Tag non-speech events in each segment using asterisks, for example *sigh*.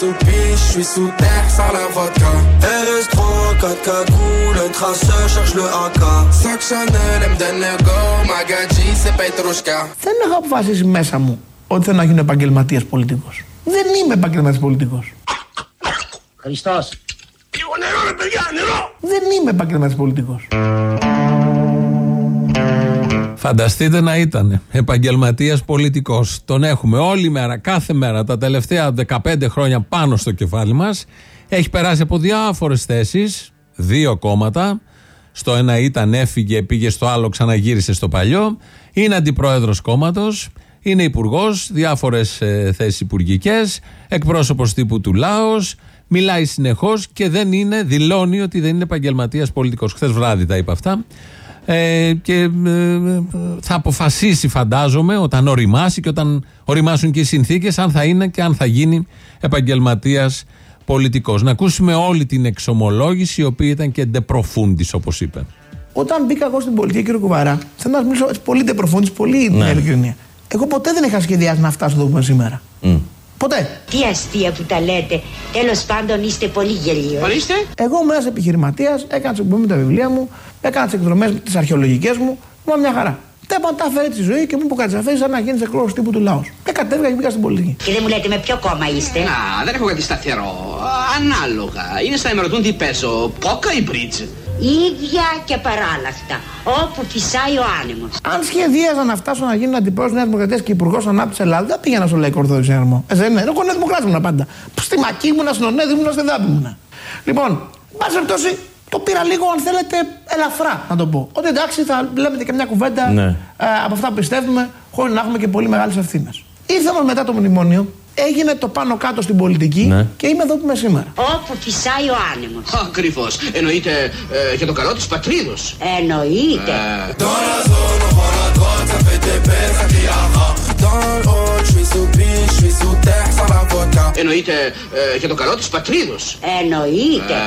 sous piche, je suis sous terre, sans la vodka. RS3, 4 cagoules, un traceur, cherche le AK. Sac Chanel, elle me donne le go, Magadji, c'est Petrushka. Δεν έχω αποφασίσει μέσα μου ότι θέλω να γίνω επαγγελματίας πολιτικός. Δεν είμαι επαγγελματίας πολιτικός. Χριστός. Λίγο νερό, ρε παιδιά, νερό! Δεν είμαι επαγγελματίας πολιτικός. Φανταστείτε να ήταν επαγγελματίας πολιτικός. Τον έχουμε όλη μέρα, κάθε μέρα, τα τελευταία 15 χρόνια πάνω στο κεφάλι μας. Έχει περάσει από διάφορες θέσεις, δύο κόμματα. Στο ένα ήταν, έφυγε, πήγε στο άλλο, ξαναγύρισε στο παλιό. Είναι αντιπρόεδρος κόμματος. Είναι υπουργός, διάφορες θέσεις υπουργικές. Εκπρόσωπος τύπου του Λάος. Μιλάει συνεχώς και δεν είναι, δηλώνει ότι δεν είναι επαγγελματίας πολιτικός. Χθες βράδυ τα είπα αυτά. Ε, και ε, θα αποφασίσει, φαντάζομαι, όταν οριμάσει και όταν οριμάσουν και οι συνθήκες, αν θα είναι και αν θα γίνει επαγγελματίας πολιτικός. Να ακούσουμε όλη την εξομολόγηση, η οποία ήταν και ντεπροφούντη, όπως είπε. Όταν μπήκα εγώ στην πολιτική, κύριε Κουβαρά, θέλω να σας μιλήσω έτσι πολύ ντεπροφούντη, πολύ ναι. ειλικρινία. Εγώ ποτέ δεν είχα σχεδιάσει να φτάσω εδώ που είμαι σήμερα. Ποτέ. Τι αστεία που τα λέτε. Τέλος πάντων είστε πολύ γελίος. Ορίστε. Εγώ ήμουν ένας επιχειρηματίας, έκανα τις εκπομπέ με τα βιβλία μου, έκανα τις εκδρομές τις αρχαιολογικές μου, ήμουν μια χαρά. Τα τα έφερε τη ζωή και μου είπε κάτι σαν να γίνεις εκπρόσωπο τύπου του λαού. Και κατέβηκα και πήγα στην πολιτική. Και δεν μου λέτε με ποιο κόμμα είστε. Να, δεν έχω κάτι σταθερό. Ανάλογα. Είναι σαν να με ρωτούν τι παίζω. Πόκα ή μπρίτζ. Ίδια και παράλλαχτα. Όπου φυσάει ο άνεμος. Αν σχεδίαζα να φτάσω να γίνω αντιπρόεδρο Νέας Δημοκρατίας και υπουργός ανάπτυξης Ελλάδας, δεν πήγαινα στο Λαϊκό Ορθόδοξο Συνέρμο. Ε, δεν είναι. Εγώ Νέας Δημοκράτης ήμουν πάντα. Στη Μακή ήμουν, στην Ονέδη ήμουν, στη Δάμπη ήμουν. Λοιπόν, πάση περιπτώσει, το πήρα λίγο, αν θέλετε, ελαφρά να το πω. Ότι εντάξει, θα λέμε και μια κουβέντα Ναι. ε, από αυτά που πιστεύουμε, χωρίς να έχουμε και πολύ μεγάλες ευθύνες. Ήρθε όμω μετά το μνημόνιο, έγινε το πάνω κάτω στην πολιτική Ναι. και είμαι εδώ που είμαι σήμερα. Όπου φυσάει ο άνεμος. Ακριβώς. Εννοείται ε, για το καλό της πατρίδος. Εννοείται. Dans la zone, on prend la droite, ça fait des belles, ça crie aha. Dans le hall, je suis sous piche, je suis sous terre, sans la vodka. Εννοείται ε, για το καλό της πατρίδος. Εννοείται.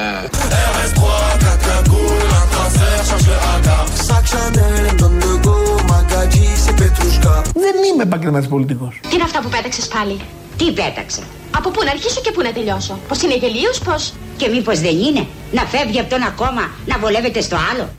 RS3, 4 cagoules, un traceur, cherche le AK. Sac Chanel, elle me donne le go, Magadji, c'est Petrushka. Δεν είμαι επαγγελματίας πολιτικός. Τι είναι αυτά που πέταξες πάλι; Τι πέταξε. Από πού να αρχίσω και πού να τελειώσω. Πως είναι γελίος, πως. Και μήπως δεν είναι να φεύγει από το ένα κόμμα να βολεύεται στο άλλο.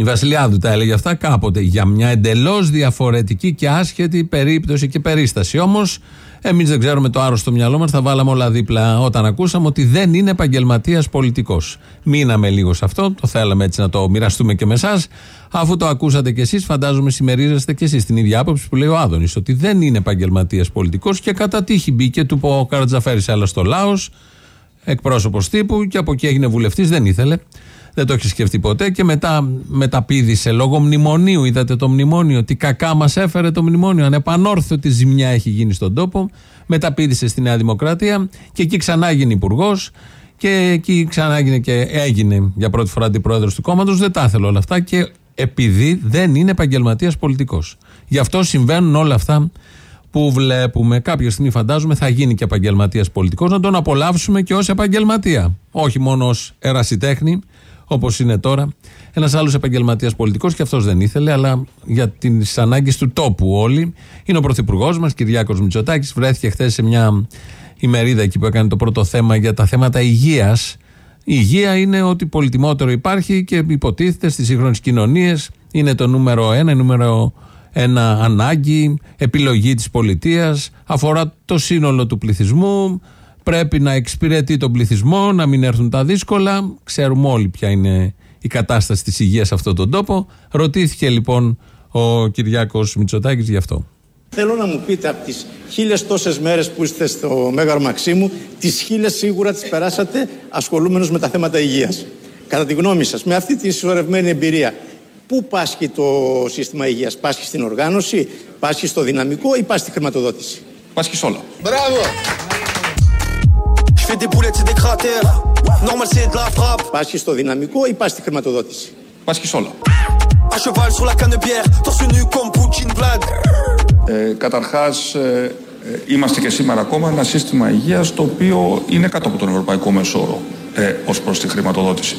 Η Βασιλιάδου τα έλεγε αυτά κάποτε για μια εντελώς διαφορετική και άσχετη περίπτωση και περίσταση. Όμως, εμείς δεν ξέρουμε το άρρωστο μυαλό μας, θα βάλαμε όλα δίπλα όταν ακούσαμε ότι δεν είναι επαγγελματίας πολιτικός. Μείναμε λίγο σε αυτό, το θέλαμε έτσι να το μοιραστούμε και με εσάς. Αφού το ακούσατε κι εσείς, φαντάζομαι συμμερίζεστε κι εσείς την ίδια άποψη που λέει ο Άδωνης, ότι δεν είναι επαγγελματίας πολιτικός και κατά τύχη μπήκε του πω ο Καρατζαφέρης άλλα στο Λάος, εκπρόσωπος τύπου και από εκεί έγινε βουλευτής, δεν ήθελε. Δεν το έχεις σκεφτεί ποτέ και μετά μεταπήδησε λόγω μνημονίου. Είδατε το μνημόνιο, τι κακά μας έφερε το μνημόνιο. Ανεπανόρθωτη ζημιά έχει γίνει στον τόπο. Μεταπήδησε στη Νέα Δημοκρατία και εκεί ξανά έγινε υπουργός. Και εκεί ξανά έγινε και έγινε για πρώτη φορά αντιπρόεδρος του κόμματος. Δεν τα ήθελε όλα αυτά και επειδή δεν είναι επαγγελματίας πολιτικός. Γι' αυτό συμβαίνουν όλα αυτά που βλέπουμε. Κάποια στιγμή, φαντάζομαι, θα γίνει και επαγγελματίας πολιτικός, να τον απολαύσουμε και ως επαγγελματία. Όχι μόνο ως ερασιτέχνη, όπως είναι τώρα. Ένας άλλος επαγγελματίας πολιτικός, και αυτός δεν ήθελε, αλλά για τις ανάγκες του τόπου όλοι. Είναι ο πρωθυπουργός μας, Κυριάκος Μητσοτάκης. Βρέθηκε χθες σε μια ημερίδα εκεί που έκανε το πρώτο θέμα για τα θέματα υγείας. Η υγεία είναι ότι πολυτιμότερο υπάρχει και υποτίθεται στις σύγχρονες κοινωνίες είναι το νούμερο ένα, νούμερο ένα ανάγκη, επιλογή της πολιτείας, αφορά το σύνολο του πληθυσμού, πρέπει να εξυπηρετεί τον πληθυσμό, να μην έρθουν τα δύσκολα. Ξέρουμε όλοι ποια είναι η κατάσταση της υγείας σε αυτόν τον τόπο. Ρωτήθηκε λοιπόν ο Κυριάκος Μητσοτάκης γι' αυτό. Θέλω να μου πείτε από τις χίλιες τόσες μέρες που είστε στο Μέγαρο Μαξίμου, τις χίλιες σίγουρα τις περάσατε ασχολούμενος με τα θέματα υγείας. Κατά τη γνώμη σας, με αυτή τη συσσωρευμένη εμπειρία, πού πάσχει το σύστημα υγείας, πάσχει στην οργάνωση, πάσχει στο δυναμικό ή πάσχει στη χρηματοδότηση; Πάσχει σ' όλα. Bravo Je fais des boulettes, c'est des cratères. Normal, c'est de la frappe. Πάσχει στο δυναμικό ή πάσχει στη χρηματοδότηση; Πάσχει σ' όλα. À cheval sur la canne de bière, torse nu comme Poutine Vlad. Ε, καταρχάς, ε, ε, είμαστε και σήμερα ακόμα ένα σύστημα υγείας το οποίο είναι κάτω από τον ευρωπαϊκό μέσο όρο ε, ως προς τη χρηματοδότηση.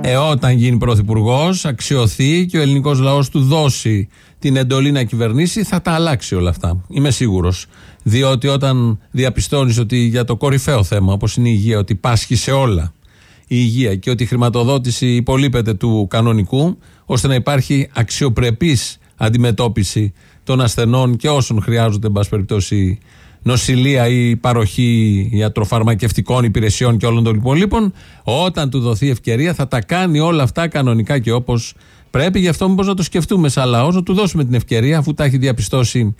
Ε, όταν γίνει πρωθυπουργός, αξιωθεί και ο ελληνικός λαός του δώσει την εντολή να κυβερνήσει, θα τα αλλάξει όλα αυτά. Είμαι σίγουρος. Διότι όταν διαπιστώνεις ότι για το κορυφαίο θέμα, όπως είναι η υγεία, ότι πάσχει σε όλα η υγεία και ότι η χρηματοδότηση υπολείπεται του κανονικού, ώστε να υπάρχει αξιοπρεπής αντιμετώπιση των ασθενών και όσων χρειάζονται, εν πάση περιπτώσει, νοσηλεία ή παροχή ιατροφαρμακευτικών υπηρεσιών και όλων των υπολείπων, όταν του δοθεί ευκαιρία θα τα κάνει όλα αυτά κανονικά και όπως πρέπει. Γι' αυτό μήπως να το σκεφτούμε σαν λαός, να του δώσουμε την ευκαιρία, αφού τα έχει διαπιστώσει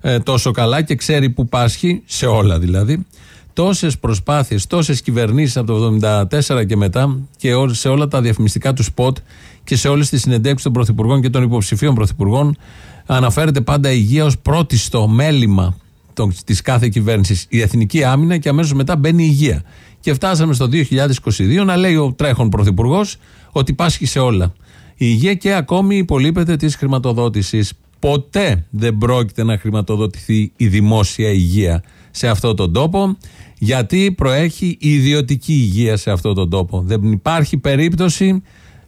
ε, τόσο καλά και ξέρει που πάσχει, σε όλα δηλαδή. Τόσες προσπάθειες, τόσες κυβερνήσεις από το 1974 και μετά και σε όλα τα διαφημιστικά του σποτ και σε όλες τις συνεντεύξεις των πρωθυπουργών και των υποψηφίων πρωθυπουργών αναφέρεται πάντα η υγεία ως πρώτη στο μέλημα της κάθε κυβέρνησης, η εθνική άμυνα και αμέσως μετά μπαίνει η υγεία. Και φτάσαμε στο 2022 να λέει ο τρέχον πρωθυπουργός ότι πάσχει σε όλα. Η υγεία και ακόμη υπολείπεται της χρηματοδότησης. Ποτέ δεν πρόκειται να χρηματοδοτηθεί η δημόσια υγεία σε αυτόν τον τόπο, γιατί προέχει η ιδιωτική υγεία σε αυτόν τον τόπο. Δεν υπάρχει περίπτωση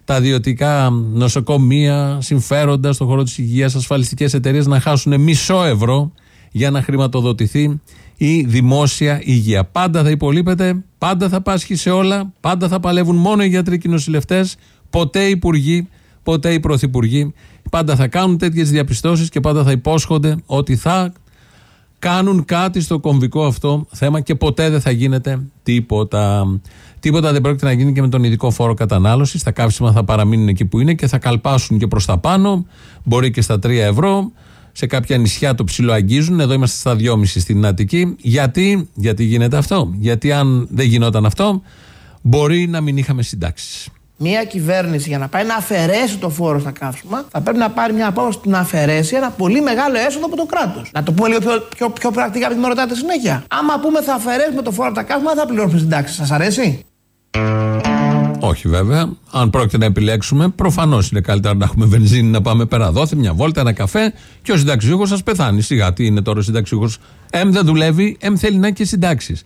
τα ιδιωτικά νοσοκομεία, συμφέροντα στον χώρο της υγείας, ασφαλιστικές εταιρείες να χάσουν μισό ευρώ για να χρηματοδοτηθεί η δημόσια υγεία. Πάντα θα υπολείπεται, πάντα θα πάσχει σε όλα, πάντα θα παλεύουν μόνο οι γιατροί και οι νοσηλευτές, ποτέ οι υπουργοί, ποτέ οι πρωθυπουργοί. Πάντα θα κάνουν τέτοιες διαπιστώσεις και πάντα θα υπόσχονται ότι θα κάνουν κάτι στο κομβικό αυτό θέμα και ποτέ δεν θα γίνεται τίποτα. Τίποτα δεν πρόκειται να γίνει και με τον ειδικό φόρο κατανάλωσης. Τα καύσιμα θα παραμείνουν εκεί που είναι και θα καλπάσουν και προς τα πάνω, μπορεί και στα 3 ευρώ σε κάποια νησιά το ψιλοαγγίζουν. Εδώ είμαστε στα 2,5 στην Αττική. Γιατί, γιατί γίνεται αυτό; Γιατί αν δεν γινόταν αυτό, μπορεί να μην είχαμε συντάξεις. Μια κυβέρνηση για να πάει να αφαιρέσει το φόρο στα καύσιμα θα πρέπει να πάρει μια απόφαση να αφαιρέσει ένα πολύ μεγάλο έσοδο από το κράτος. Να το πούμε λίγο πιο, πιο, πιο πρακτικά, επειδή με ρωτάτε συνέχεια. Άμα πούμε θα αφαιρέσουμε το φόρο από τα καύσιμα, θα πληρώσουμε συντάξεις. Σας αρέσει; Όχι βέβαια. Αν πρόκειται να επιλέξουμε, προφανώς είναι καλύτερα να έχουμε βενζίνη να πάμε πέρα δόθε, μια βόλτα, ένα καφέ και ο συνταξιούχος σας πεθάνει. Σιγά, τι είναι τώρα ο συνταξιούχος. Εμ δεν δουλεύει, εμ θέλει να έχει και συντάξεις.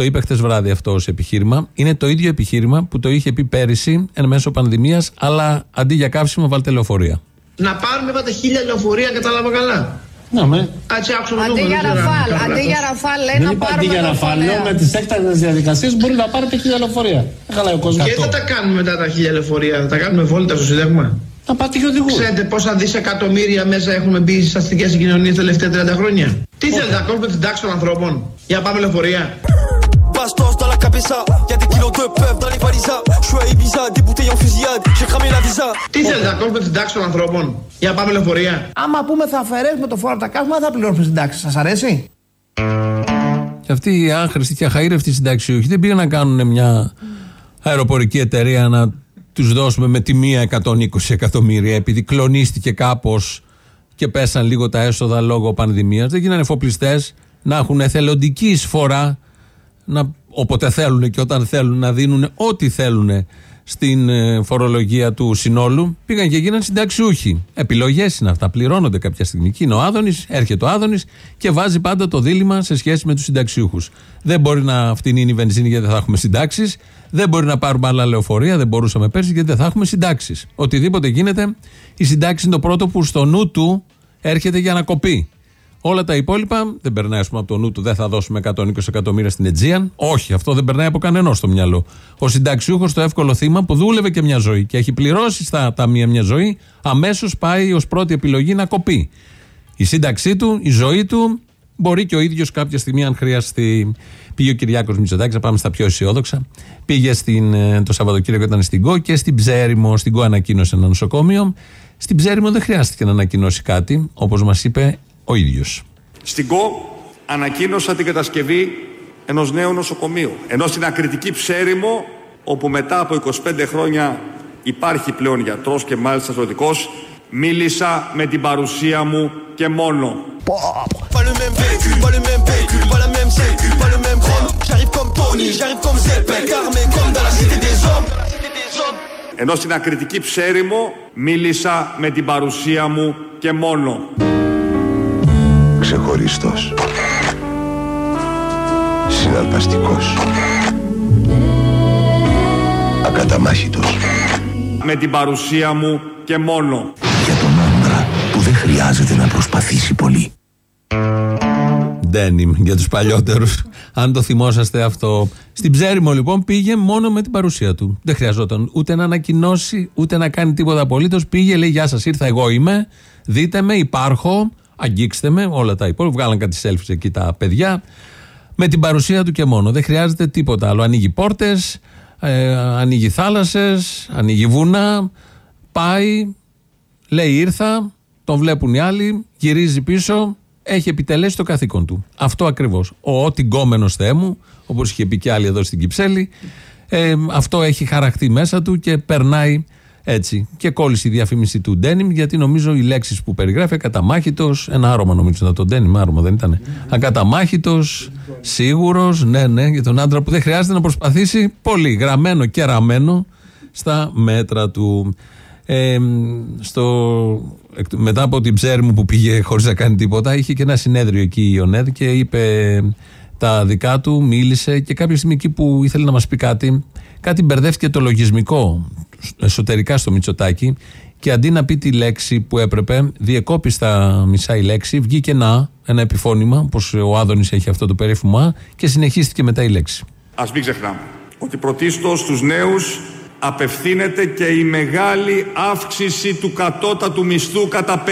Το είπε χτε βράδυ αυτό ως επιχείρημα. Είναι το ίδιο επιχείρημα που το είχε πει πέρυσι εν μέσω πανδημίας, αλλά αντί για καύσιμο βάλτε λεωφορεία. Να πάρουμε είπατε χίλια λεωφορεία, κατάλαβα καλά. Ναι, με. Έτσι άκουσα Αντί για ραφάλ, αντί για ραφάλ, λέει να πάρουμε. Αντί για ραφάλ, λέω με τις έκτακτες διαδικασίες μπορεί να πάρετε χίλια λεωφορεία. Καλά, ο κόσμος. Και δεν τα κάνουμε μετά τα χίλια λεωφορεία, θα τα κάνουμε βόλτα στο Συντάγμα. Να πάτε και οδηγούς. Ξέρετε πόσα δισεκατομμύρια μέσα έχουμε μπει στις αστικές συγκοινωνίες τα τελευταία 30 χρόνια; Τι θέλετε να κόβουμε την τάξη των ανθρώπων για να πάμε λεωφορεία; Bastos dans la cabeza, y'a des kilos de peuf dans les valises. Je suis à Ibiza, des bouteilles en fusillade, j'ai cramé la visa. Τι θέλετε να κόβουμε την τάξη των ανθρώπων; Για να πάμε λεωφορεία. Άμα πούμε θα αφαιρέσουμε το φόρο από τα καύσιμα, θα πληρώσουμε στην τάξη. Σας αρέσει; Και αυτοί οι άχρηστοι και αχαήρευτοι συνταξιούχοι δεν πήγαν να κάνουν μια αεροπορική εταιρεία να τους δώσουμε με τη μία 120 εκατομμύρια επειδή κλονίστηκε κάπως και πέσαν λίγο τα έσοδα λόγω πανδημίας. Δεν γίνανε εφοπλιστές να έχουν εθελοντική εισφορά να, όποτε θέλουν και όταν θέλουν να δίνουν ό,τι θέλουν στην ε, φορολογία του συνόλου. Πήγαν και γίναν συνταξιούχοι. Επιλογές είναι αυτά. Πληρώνονται κάποια στιγμή. Και είναι ο Άδωνης, έρχεται ο Άδωνης και βάζει πάντα το δίλημα σε σχέση με τους συνταξιούχους. Δεν μπορεί να φτηνεί η βενζίνη γιατί δεν θα έχουμε συντάξεις. Δεν μπορεί να πάρουμε άλλα λεωφορεία. Δεν μπορούσαμε πέρσι γιατί δεν θα έχουμε συντάξεις. Οτιδήποτε γίνεται, η συντάξη είναι το πρώτο που στο νου του έρχεται για να κοπεί. Όλα τα υπόλοιπα δεν περνάει πούμε, από το νου του. Δεν θα δώσουμε 120 εκατομμύρια στην Αιτζίαν. Όχι, αυτό δεν περνάει από κανένα στο μυαλό. Ο συνταξιούχος, το εύκολο θύμα που δούλευε και μια ζωή και έχει πληρώσει στα ταμεία μια ζωή, αμέσως πάει ως πρώτη επιλογή να κοπεί. Η σύνταξή του, η ζωή του, μπορεί και ο ίδιος κάποια στιγμή, αν χρειαστεί. Πήγε ο Κυριάκος Μητσοτάκης, να πάμε στα πιο αισιόδοξα. Πήγε στην, ε, το Σαββατοκύριακο, ήταν στην ΚΟ και στην Ψέριμο. Στην ΚΟ ανακοίνωσε ένα νοσοκομείο. Στην Ψέριμο δεν χρειάστηκε να ανακοινώσει κάτι, όπως μας είπε ο ίδιος. Στην ΚΟ ανακοίνωσα την κατασκευή ενός νέου νοσοκομείου. Ενώ στην ακριτική ψέριμο, όπου μετά από 25 χρόνια υπάρχει πλέον γιατρός και μάλιστα ζωτικός, μίλησα με την παρουσία μου και μόνο. Ενώ στην ακριτική ψέριμο μίλησα με την παρουσία μου και μόνο ξεχωριστός συναρπαστικός ακαταμάχητος Με την παρουσία μου και μόνο. Για τον άντρα που δεν χρειάζεται να προσπαθήσει πολύ. Denim για τους παλιότερους. Αν το θυμόσαστε αυτό. Στην Ψέριμο λοιπόν πήγε μόνο με την παρουσία του. Δεν χρειαζόταν ούτε να ανακοινώσει, ούτε να κάνει τίποτα απολύτως. Πήγε, λέει: Γεια σας, ήρθα εγώ είμαι. Δείτε με, υπάρχω. Αγγίξτε με, όλα τα υπόλοιπα. Βγάλαν κάτι selfies εκεί τα παιδιά. Με την παρουσία του και μόνο. Δεν χρειάζεται τίποτα άλλο. Ανοίγει πόρτες, ε, ανοίγει θάλασσες, ανοίγει βουνά. Πάει, λέει: Ήρθα. Τον βλέπουν οι άλλοι, γυρίζει πίσω, έχει επιτελέσει το καθήκον του. Αυτό ακριβώς. Ο ό,τι γκόμενος Θεέ μου, όπως είχε πει και άλλοι εδώ στην Κυψέλη, ε, αυτό έχει χαραχτεί μέσα του και περνάει έτσι. Και κόλλησε η διαφήμιση του Ντένιμ, γιατί νομίζω οι λέξεις που περιγράφει, ακαταμάχητος, ένα άρωμα νομίζω ήταν το Ντένιμ, άρωμα δεν ήταν. Ακαταμάχητος, σίγουρος, ναι, ναι, για τον άντρα που δεν χρειάζεται να προσπαθήσει πολύ. Γραμμένο και ραμμένο στα μέτρα του. Ε, στο, μετά από την ψέρη μου που πήγε χωρίς να κάνει τίποτα είχε και ένα συνέδριο εκεί η Ιωνέδ και είπε τα δικά του, μίλησε και κάποια στιγμή εκεί που ήθελε να μας πει κάτι κάτι μπερδεύτηκε το λογισμικό εσωτερικά στο Μητσοτάκι και αντί να πει τη λέξη που έπρεπε διεκόπη στα μισά η λέξη βγήκε να, ένα επιφώνημα όπως ο Άδωνης έχει αυτό το περίφημο και συνεχίστηκε μετά η λέξη Ας μην ξεχνάμε ότι πρωτίστως στους νέους απευθύνεται και η μεγάλη αύξηση του κατώτατου μισθού κατά 50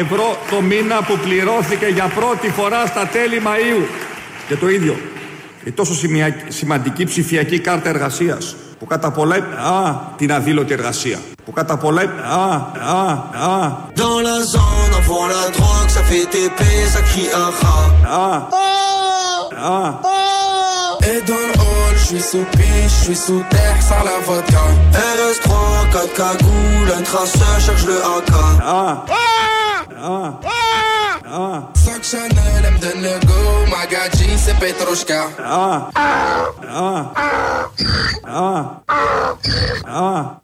ευρώ το μήνα που πληρώθηκε για πρώτη φορά στα τέλη Μαΐου. Και το ίδιο, η τόσο σημαντική ψηφιακή κάρτα εργασίας που καταπολάει α, την αδήλωτη εργασία. Που καταπολάει α, α, α. Dans la zone, on vend la drogue, ça fait TP, ça crie ah, Α, α. Et dans le hall, je suis sous piche, je suis sous terre, sans la vodka. RS3, 4 cagoules, un traceur, cherche le AK. Ah. Ah. Ah. Sac Chanel, elle me donne le go, Magadji, c'est Petrushka. Ah. Ah. Ah. Ah.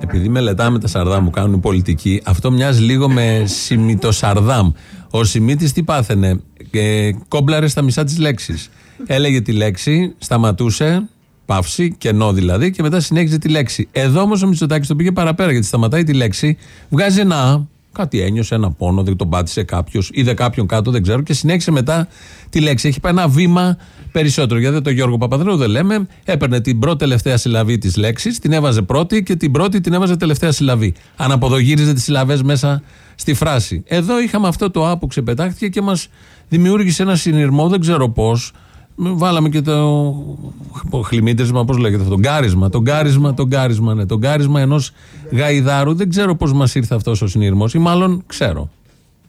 Επειδή μελετάμε τα Σαρδάμ που κάνουν πολιτική, αυτό μοιάζει λίγο με Σιμίτο Σαρδάμ. Ο Σιμίτη τι πάθαινε, ε, κόμπλαρε στα μισά της λέξης. Έλεγε τη λέξη, σταματούσε, παύση, κενό δηλαδή, και μετά συνέχιζε τη λέξη. Εδώ όμως ο Μητσοτάκης το πήγε παραπέρα, γιατί σταματάει τη λέξη, βγάζει ένα «α», κάτι ένιωσε, ένα πόνο, δεν τον πάτησε κάποιος, είδε κάποιον κάτω, δεν ξέρω, και συνέχισε μετά τη λέξη. Έχει πάει ένα βήμα περισσότερο. Γιατί το Γιώργο Παπαδρέου δεν λέμε, έπαιρνε την πρώτη τελευταία συλλαβή της λέξης, την έβαζε πρώτη και την πρώτη την έβαζε τελευταία συλλαβή. Αναποδογύριζε τις συλλαβές μέσα στη φράση. Εδώ είχαμε αυτό το «α» που ξεπετάχτηκε και μας δημιούργησε ένα συνειρμό, δεν ξέρω πώς. Βάλαμε και το χλιμίτρισμα, πώς λέγεται αυτό, το γκάρισμα. Το γκάρισμα, το γκάρισμα, ναι. Το γκάρισμα ενός γαϊδάρου. Δεν ξέρω πώς μας ήρθε αυτός ο συνειρμός, ή μάλλον ξέρω.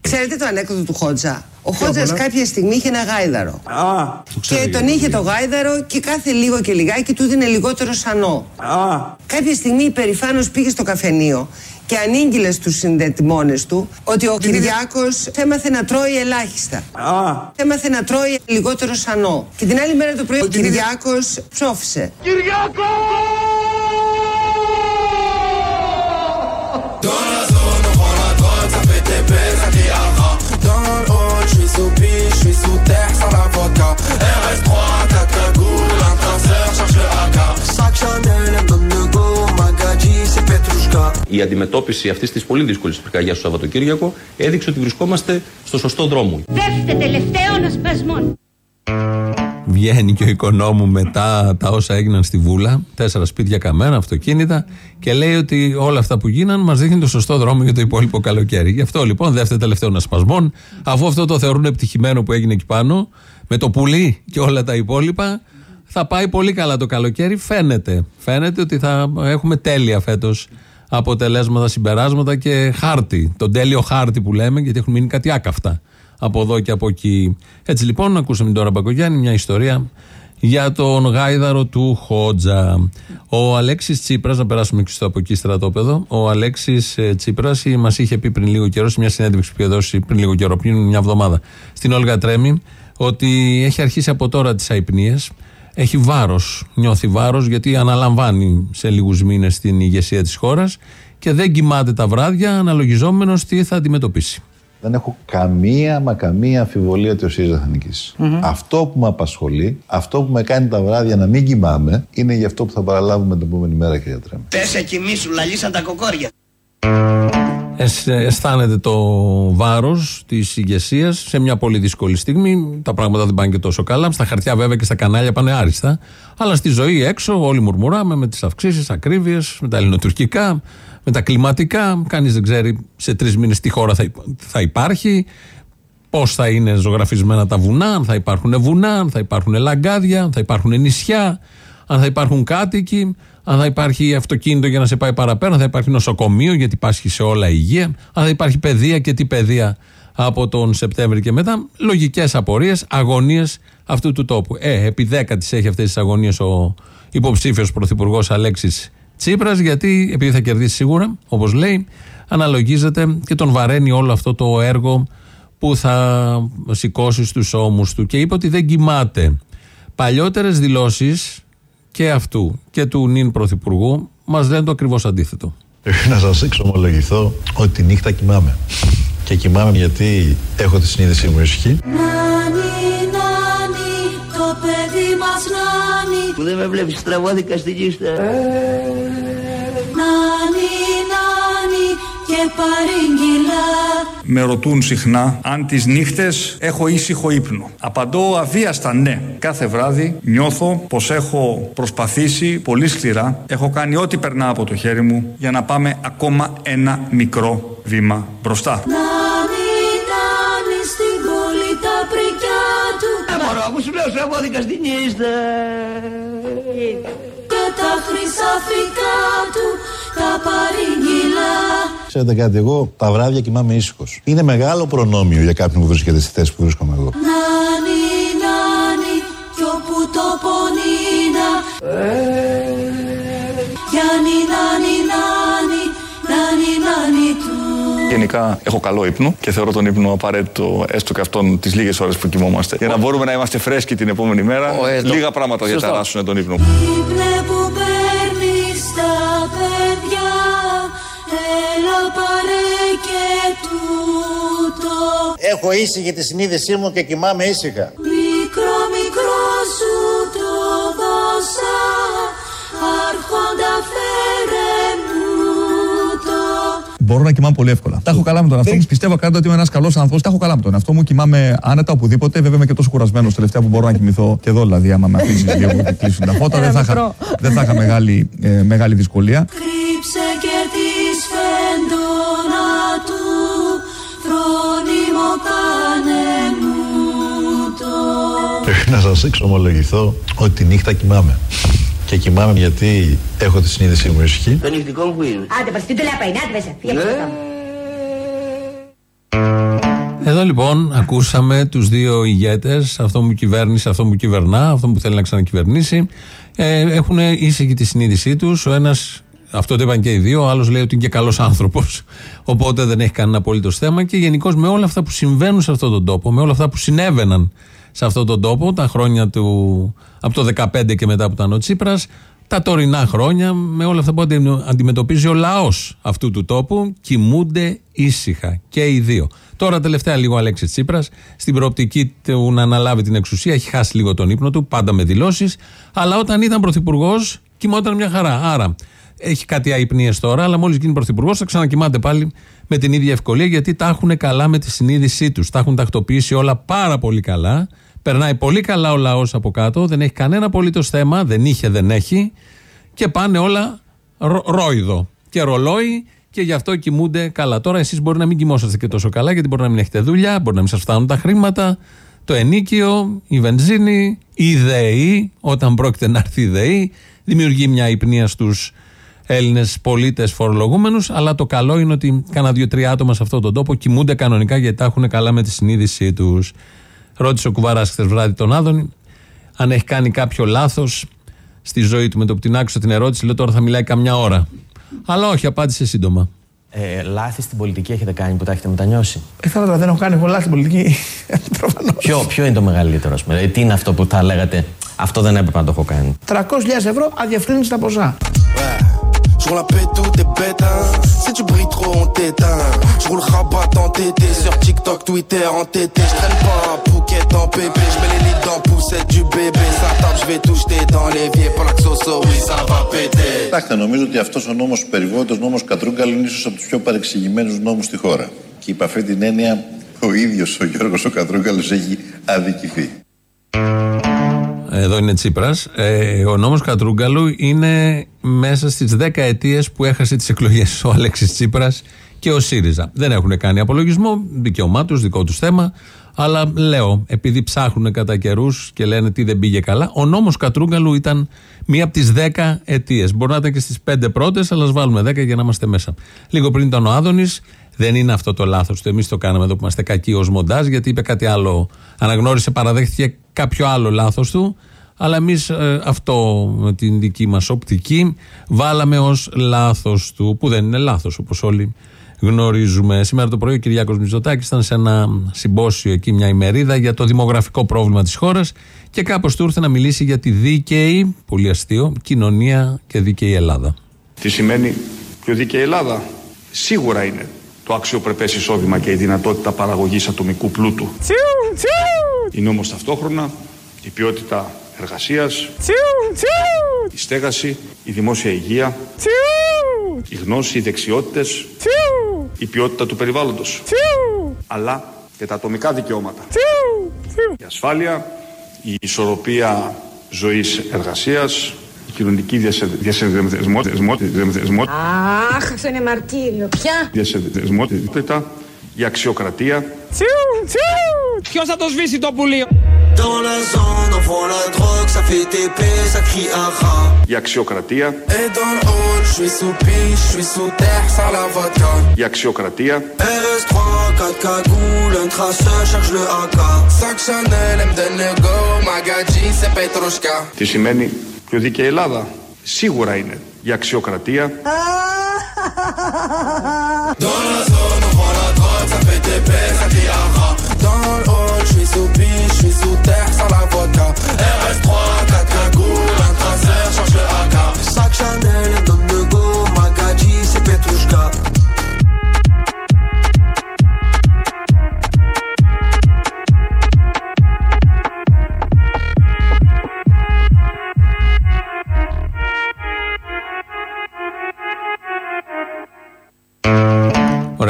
Ξέρετε το ανέκδοτο του Χότζα; Ο Χότζας κάποια στιγμή είχε ένα γάιδαρο. Α. Και τον είχε το γάιδαρο και κάθε λίγο και λιγάκι του 'δινε λιγότερο σανό. Α. Κάποια στιγμή υπερήφανος πήγε στο καφενείο και ανήγγειλες στου συνδετημόνες του ότι ο Κυριάκος έμαθε να τρώει ελάχιστα. Α. Να τρώει λιγότερο σανό. Και την άλλη μέρα του πρωί ο, ο Κυριάκος ψόφισε. Κυριάκο! Η αντιμετώπιση αυτής της πολύ δύσκολης πυρκαγιάς στο Σαββατοκύριακο έδειξε ότι βρισκόμαστε στο σωστό δρόμο. Δεύτε τελευταίων σπασμών. Βγαίνει και ο οικονόμου μετά τα όσα έγιναν στη Βούλα, τέσσερα σπίτια καμένα, αυτοκίνητα, και λέει ότι όλα αυτά που γίναν μας δείχνουν το σωστό δρόμο για το υπόλοιπο καλοκαίρι. Γι' αυτό λοιπόν δεύτερο τελευταίο ασπασμών, αφού αυτό το θεωρούν επιτυχημένο που έγινε εκεί πάνω, με το πουλί και όλα τα υπόλοιπα, θα πάει πολύ καλά το καλοκαίρι. Φαίνεται. Φαίνεται ότι θα έχουμε τέλεια φέτος αποτελέσματα, συμπεράσματα και χάρτη. Τον τέλειο χάρτη που λέμε, γιατί έχουν μείνει κάτι άκαυτα από εδώ και από εκεί. Έτσι λοιπόν, ακούσαμε τώρα Μπακογιάννη μια ιστορία για τον γάιδαρο του Χότζα. Ο Αλέξης Τσίπρας, να περάσουμε και στο από εκεί στρατόπεδο. Ο Αλέξης Τσίπρας μας είχε πει πριν λίγο καιρό, σε μια συνέντευξη που είχε δώσει πριν λίγο καιρό, πριν μια εβδομάδα, στην Όλγα Τρέμι, ότι έχει αρχίσει από τώρα τις αϊπνίες. Έχει βάρος, νιώθει βάρος γιατί αναλαμβάνει σε λίγους μήνες την ηγεσία της χώρας και δεν κοιμάται τα βράδια αναλογιζόμενος τι θα αντιμετωπίσει. Δεν έχω καμία μα καμία αμφιβολία ότι ο ΣΥΡΙΖΑ θα νικησει Αυτό που με απασχολεί, αυτό που με κάνει τα βράδια να μην κοιμάμαι, είναι γι' αυτό που θα παραλάβουμε την επόμενη μέρα, κυρία Τρέμα. Πες εκεί σου, λαλίσαν τα κοκόρια. Αισθάνεται το βάρος της ηγεσίας σε μια πολύ δύσκολη στιγμή. Τα πράγματα δεν πάνε και τόσο καλά. Στα χαρτιά, βέβαια, και στα κανάλια πάνε άριστα. Αλλά στη ζωή έξω, όλοι μουρμουράμε με τις αυξήσεις, ακρίβειες, με τα ελληνοτουρκικά, με τα κλιματικά. Κανείς δεν ξέρει σε τρεις μήνες τι χώρα θα, θα υπάρχει, πώς θα είναι ζωγραφισμένα τα βουνά, αν θα υπάρχουν βουνά, αν θα υπάρχουν λαγκάδια, αν θα υπάρχουν νησιά, αν θα υπάρχουν κάτοικοι, αν θα υπάρχει αυτοκίνητο για να σε πάει παραπέρα, αν θα υπάρχει νοσοκομείο γιατί υπάρχει σε όλα υγεία, αν θα υπάρχει παιδεία και τι παιδεία από τον Σεπτέμβρη και μετά. Λογικές απορίες, αγωνίες αυτού του τόπου. Ε, επί δέκα τις έχει αυτές τις αγωνίες ο υποψήφιος πρωθυπουργός Αλέξης Τσίπρας, γιατί επειδή θα κερδίσει σίγουρα, όπως λέει, αναλογίζεται και τον βαραίνει όλο αυτό το έργο που θα σηκώσει στους ώμους του και είπε ότι δεν κοιμάται. Παλιότερες δηλώσεις και αυτού και του νυν πρωθυπουργού μας λένε το ακριβώς αντίθετο. Να σας εξομολογηθώ ότι τη νύχτα κοιμάμαι. Και κοιμάμαι γιατί έχω τη συνείδησή μου ησυχή. το παιδί μας νάνι Που δεν με βλέπεις τραγώδικα στην κίστα και παρήγγυλα Με ρωτούν συχνά αν τις νύχτες έχω ήσυχο ύπνο; Απαντώ αβίαστα ναι. Κάθε βράδυ νιώθω πως έχω προσπαθήσει πολύ σκληρά. Έχω κάνει ό,τι περνά από το χέρι μου για να πάμε ακόμα ένα μικρό βήμα μπροστά. Νάνι, νάνι στην πόλη τα πρικιά του Ε μωρό μου σου λέω τραγώδικα στην κίστα Και τα χρυσαφικά του τα παρήγγυλα Ξέρετε κάτι, εγώ τα βράδια κοιμάμαι ήσυχος. Είναι μεγάλο προνόμιο για κάποιον που βρίσκεται στη θέση που βρίσκομαι εγώ. Νάνι, νάνι, κι όπου το πονίνα Γιάννη, νάνι, νάνι, νάνι, νάνι του Γενικά έχω καλό ύπνο και θεωρώ τον ύπνο απαραίτητο έστω και αυτόν τις λίγες ώρες που κοιμόμαστε. Για να μπορούμε να είμαστε φρέσκοι την επόμενη μέρα, λίγα πράγματα διαταράσσουν τον ύπνο. Ύπνε που παίρνεις τα παιδιά Έλα πάρε και τούτο Έχω ήσυχη τη συνείδησή μου και κοιμάμαι ήσυχα. Μικρό μικρό σου το δώσα Άρχοντα φέρε Μπορώ να κοιμάμαι πολύ εύκολα. Τα έχω καλά με τον εαυτό μου. Πιστεύω κάτι ότι είμαι ένας καλός άνθρωπος. Τα έχω καλά με τον εαυτό μου. Κοιμάμαι άνετα οπουδήποτε. Βέβαια είμαι και τόσο κουρασμένος τελευταία που μπορώ να κοιμηθώ και εδώ. Δηλαδή, άμα με αφήσεις *laughs* λίγο και κλείσουν τα φώτα, δεν θα είχα, δεν θα είχα μεγάλη, ε, μεγάλη δυσκολία. Κρύψε και τη σφέντονα του Φρόνιμο κάνε μου το Να σας εξομολογηθώ ότι τη νύχτα κοιμάμαι. Και κοιμάμαι γιατί έχω τη συνείδησή μου ησυχή. Το νυχτικό μου που είναι Άντε, πας, τι του λέει απ' άντε μέσα, φύγε από αυτό. Εδώ λοιπόν ακούσαμε τους δύο ηγέτες, αυτό που κυβέρνησε, αυτό που κυβερνά, αυτό που θέλει να ξανακυβερνήσει. Ε, έχουν ήσυχη τη συνείδησή τους. Ο ένας, αυτό το είπαν και οι δύο, ο άλλος λέει ότι είναι και καλός άνθρωπος. Οπότε δεν έχει κανένα απολύτως θέμα. Και γενικώς με όλα αυτά που συμβαίνουν σε αυτόν τον τόπο, με όλα αυτά που συνέβαιναν σε αυτόν τον τόπο, τα χρόνια του από το 2015 και μετά που ήταν ο Τσίπρας, τα τωρινά χρόνια, με όλα αυτά που αντι- αντιμετωπίζει ο λαός αυτού του τόπου, κοιμούνται ήσυχα και οι δύο. Τώρα, τελευταία λίγο ο Αλέξης Τσίπρας, στην προοπτική του να αναλάβει την εξουσία, έχει χάσει λίγο τον ύπνο του, πάντα με δηλώσεις. Αλλά όταν ήταν πρωθυπουργός, κοιμόταν μια χαρά. Άρα, έχει κάτι αϊπνίες τώρα, αλλά μόλις γίνει πρωθυπουργός, θα ξανακοιμάται πάλι με την ίδια ευκολία, γιατί τα έχουν καλά με τη συνείδησή τους. Τα έχουν τακτοποιήσει όλα πάρα πολύ καλά. Περνάει πολύ καλά ο λαός από κάτω, δεν έχει κανένα απολύτως θέμα, δεν είχε, δεν έχει. Και πάνε όλα ρο- ρόιδο και ρολόι και γι' αυτό κοιμούνται καλά. Τώρα εσείς μπορεί να μην κοιμόσαστε και τόσο καλά, γιατί μπορεί να μην έχετε δουλειά, μπορεί να μην σας φτάνουν τα χρήματα, το ενίκιο, η βενζίνη, η ΔΕΗ, όταν πρόκειται να έρθει η ΔΕΗ, δημιουργεί μια υπνία στους Έλληνες πολίτες φορολογούμενους. Αλλά το καλό είναι ότι κάνα δύο-τρία άτομα σε αυτόν τον τόπο κοιμούνται κανονικά γιατί τα έχουν καλά με τη συνείδησή τους. Ρώτησε ο Κουβαράς χθες βράδυ τον Άδωνη αν έχει κάνει κάποιο λάθος στη ζωή του. Με το που την άκουσα την ερώτηση, λέω τώρα θα μιλάει καμιά ώρα. Αλλά όχι, απάντησε σύντομα. Ε, λάθη στην πολιτική έχετε κάνει που τα έχετε μετανιώσει; Ε, θα δεν έχω κάνει πολλά στην πολιτική. *laughs* Ποιο, ποιο είναι το μεγαλύτερο, ας πούμε; Δηλαδή, τι είναι αυτό που θα λέγατε, αυτό δεν έπρεπε να το έχω κάνει. 300.000 ευρώ αδιαφθύνιστα ποσά. Je roule la paix, tout est bête, hein. Si tu brilles trop, on t'éteint. Je roule rabat en TT, sur TikTok, Twitter, en TT. Je traîne pas un Phuket en pépé. Je mets les lits dans poussette du bébé. Ça tape, je vais tout jeter dans l'évier. Pour la xoxo, oui, ça va péter. Κοιτάξτε, νομίζω ότι αυτός ο νόμος του περιβόητος νόμος Κατρούγκαλου είναι ίσως από τους πιο παρεξηγημένους νόμους στη χώρα. Και υπ' αυτή την έννοια ο ίδιος ο Γιώργος ο Κατρούγκαλος έχει αδικηθεί. Εδώ είναι Τσίπρας. Ε, ο νόμος Κατρούγκαλου είναι μέσα στις 10 αιτίες που έχασε τις εκλογές ο Αλέξης Τσίπρας και ο ΣΥΡΙΖΑ. Δεν έχουν κάνει απολογισμό, δικαίωμά τους, δικό τους θέμα. Αλλά λέω, επειδή ψάχνουν κατά καιρούς και λένε τι δεν πήγε καλά, ο νόμος Κατρούγκαλου ήταν μία από τις 10 αιτίες. Μπορεί να ήταν και στις 5 πρώτες, αλλά ας βάλουμε 10 για να είμαστε μέσα. Λίγο πριν ήταν ο Άδωνης, δεν είναι αυτό το λάθος του. Εμείς το κάναμε εδώ που είμαστε κακοί ως μοντάζ, γιατί είπε κάτι άλλο. Αναγνώρισε, παραδέχτηκε κάποιο άλλο λάθος του. Αλλά εμείς αυτό με την δική μας οπτική βάλαμε ως λάθος του, που δεν είναι λάθος όπως όλοι γνωρίζουμε. Σήμερα το πρωί ο Κυριάκος Μητσοτάκης ήταν σε ένα συμπόσιο εκεί, μια ημερίδα για το δημογραφικό πρόβλημα της χώρας και κάπως του ήρθε να μιλήσει για τη δίκαιη, πολύ αστείο, κοινωνία και δίκαιη Ελλάδα. Τι σημαίνει πιο δίκαιη Ελλάδα; Σίγουρα είναι το αξιοπρεπές εισόδημα και η δυνατότητα παραγωγής ατομικού πλούτου. Είναι όμως ταυτόχρονα η ποιότητα εργασίας, η στέγαση, η δημόσια υγεία, η γνώση, οι δεξιότητες, η ποιότητα του περιβάλλοντος, αλλά και τα ατομικά δικαιώματα. Η ασφάλεια, η ισορροπία ζωής εργασίας, η κοινωνική διασυνδεσμότητα, Αχ, αυτό είναι μαρτύριο. Ποια; διασυνδεσμότητα, η αξιοκρατία, Ποιος θα το σβήσει το πουλί; Dans la zone, on vend la drogue, ça fait TP, ça crie un rat. η αξιοκρατία, Et dans le hall, je suis sous piche, je suis sous terre, sans la vodka. η αξιοκρατία, RS3, 4 cagoules, un traceur, charge le AK. Sac Chanel, elle me donne le go, Magadji, c'est Petrushka. τι σημαίνει πιο δίκαιη Ελλάδα. Σίγουρα είναι η αξιοκρατία, Dans la zone, on vend la drogue, ça fait TP, ça crie un rat. RS3, 4 cagoules, un traceur, charge le AK. Sac Chanel,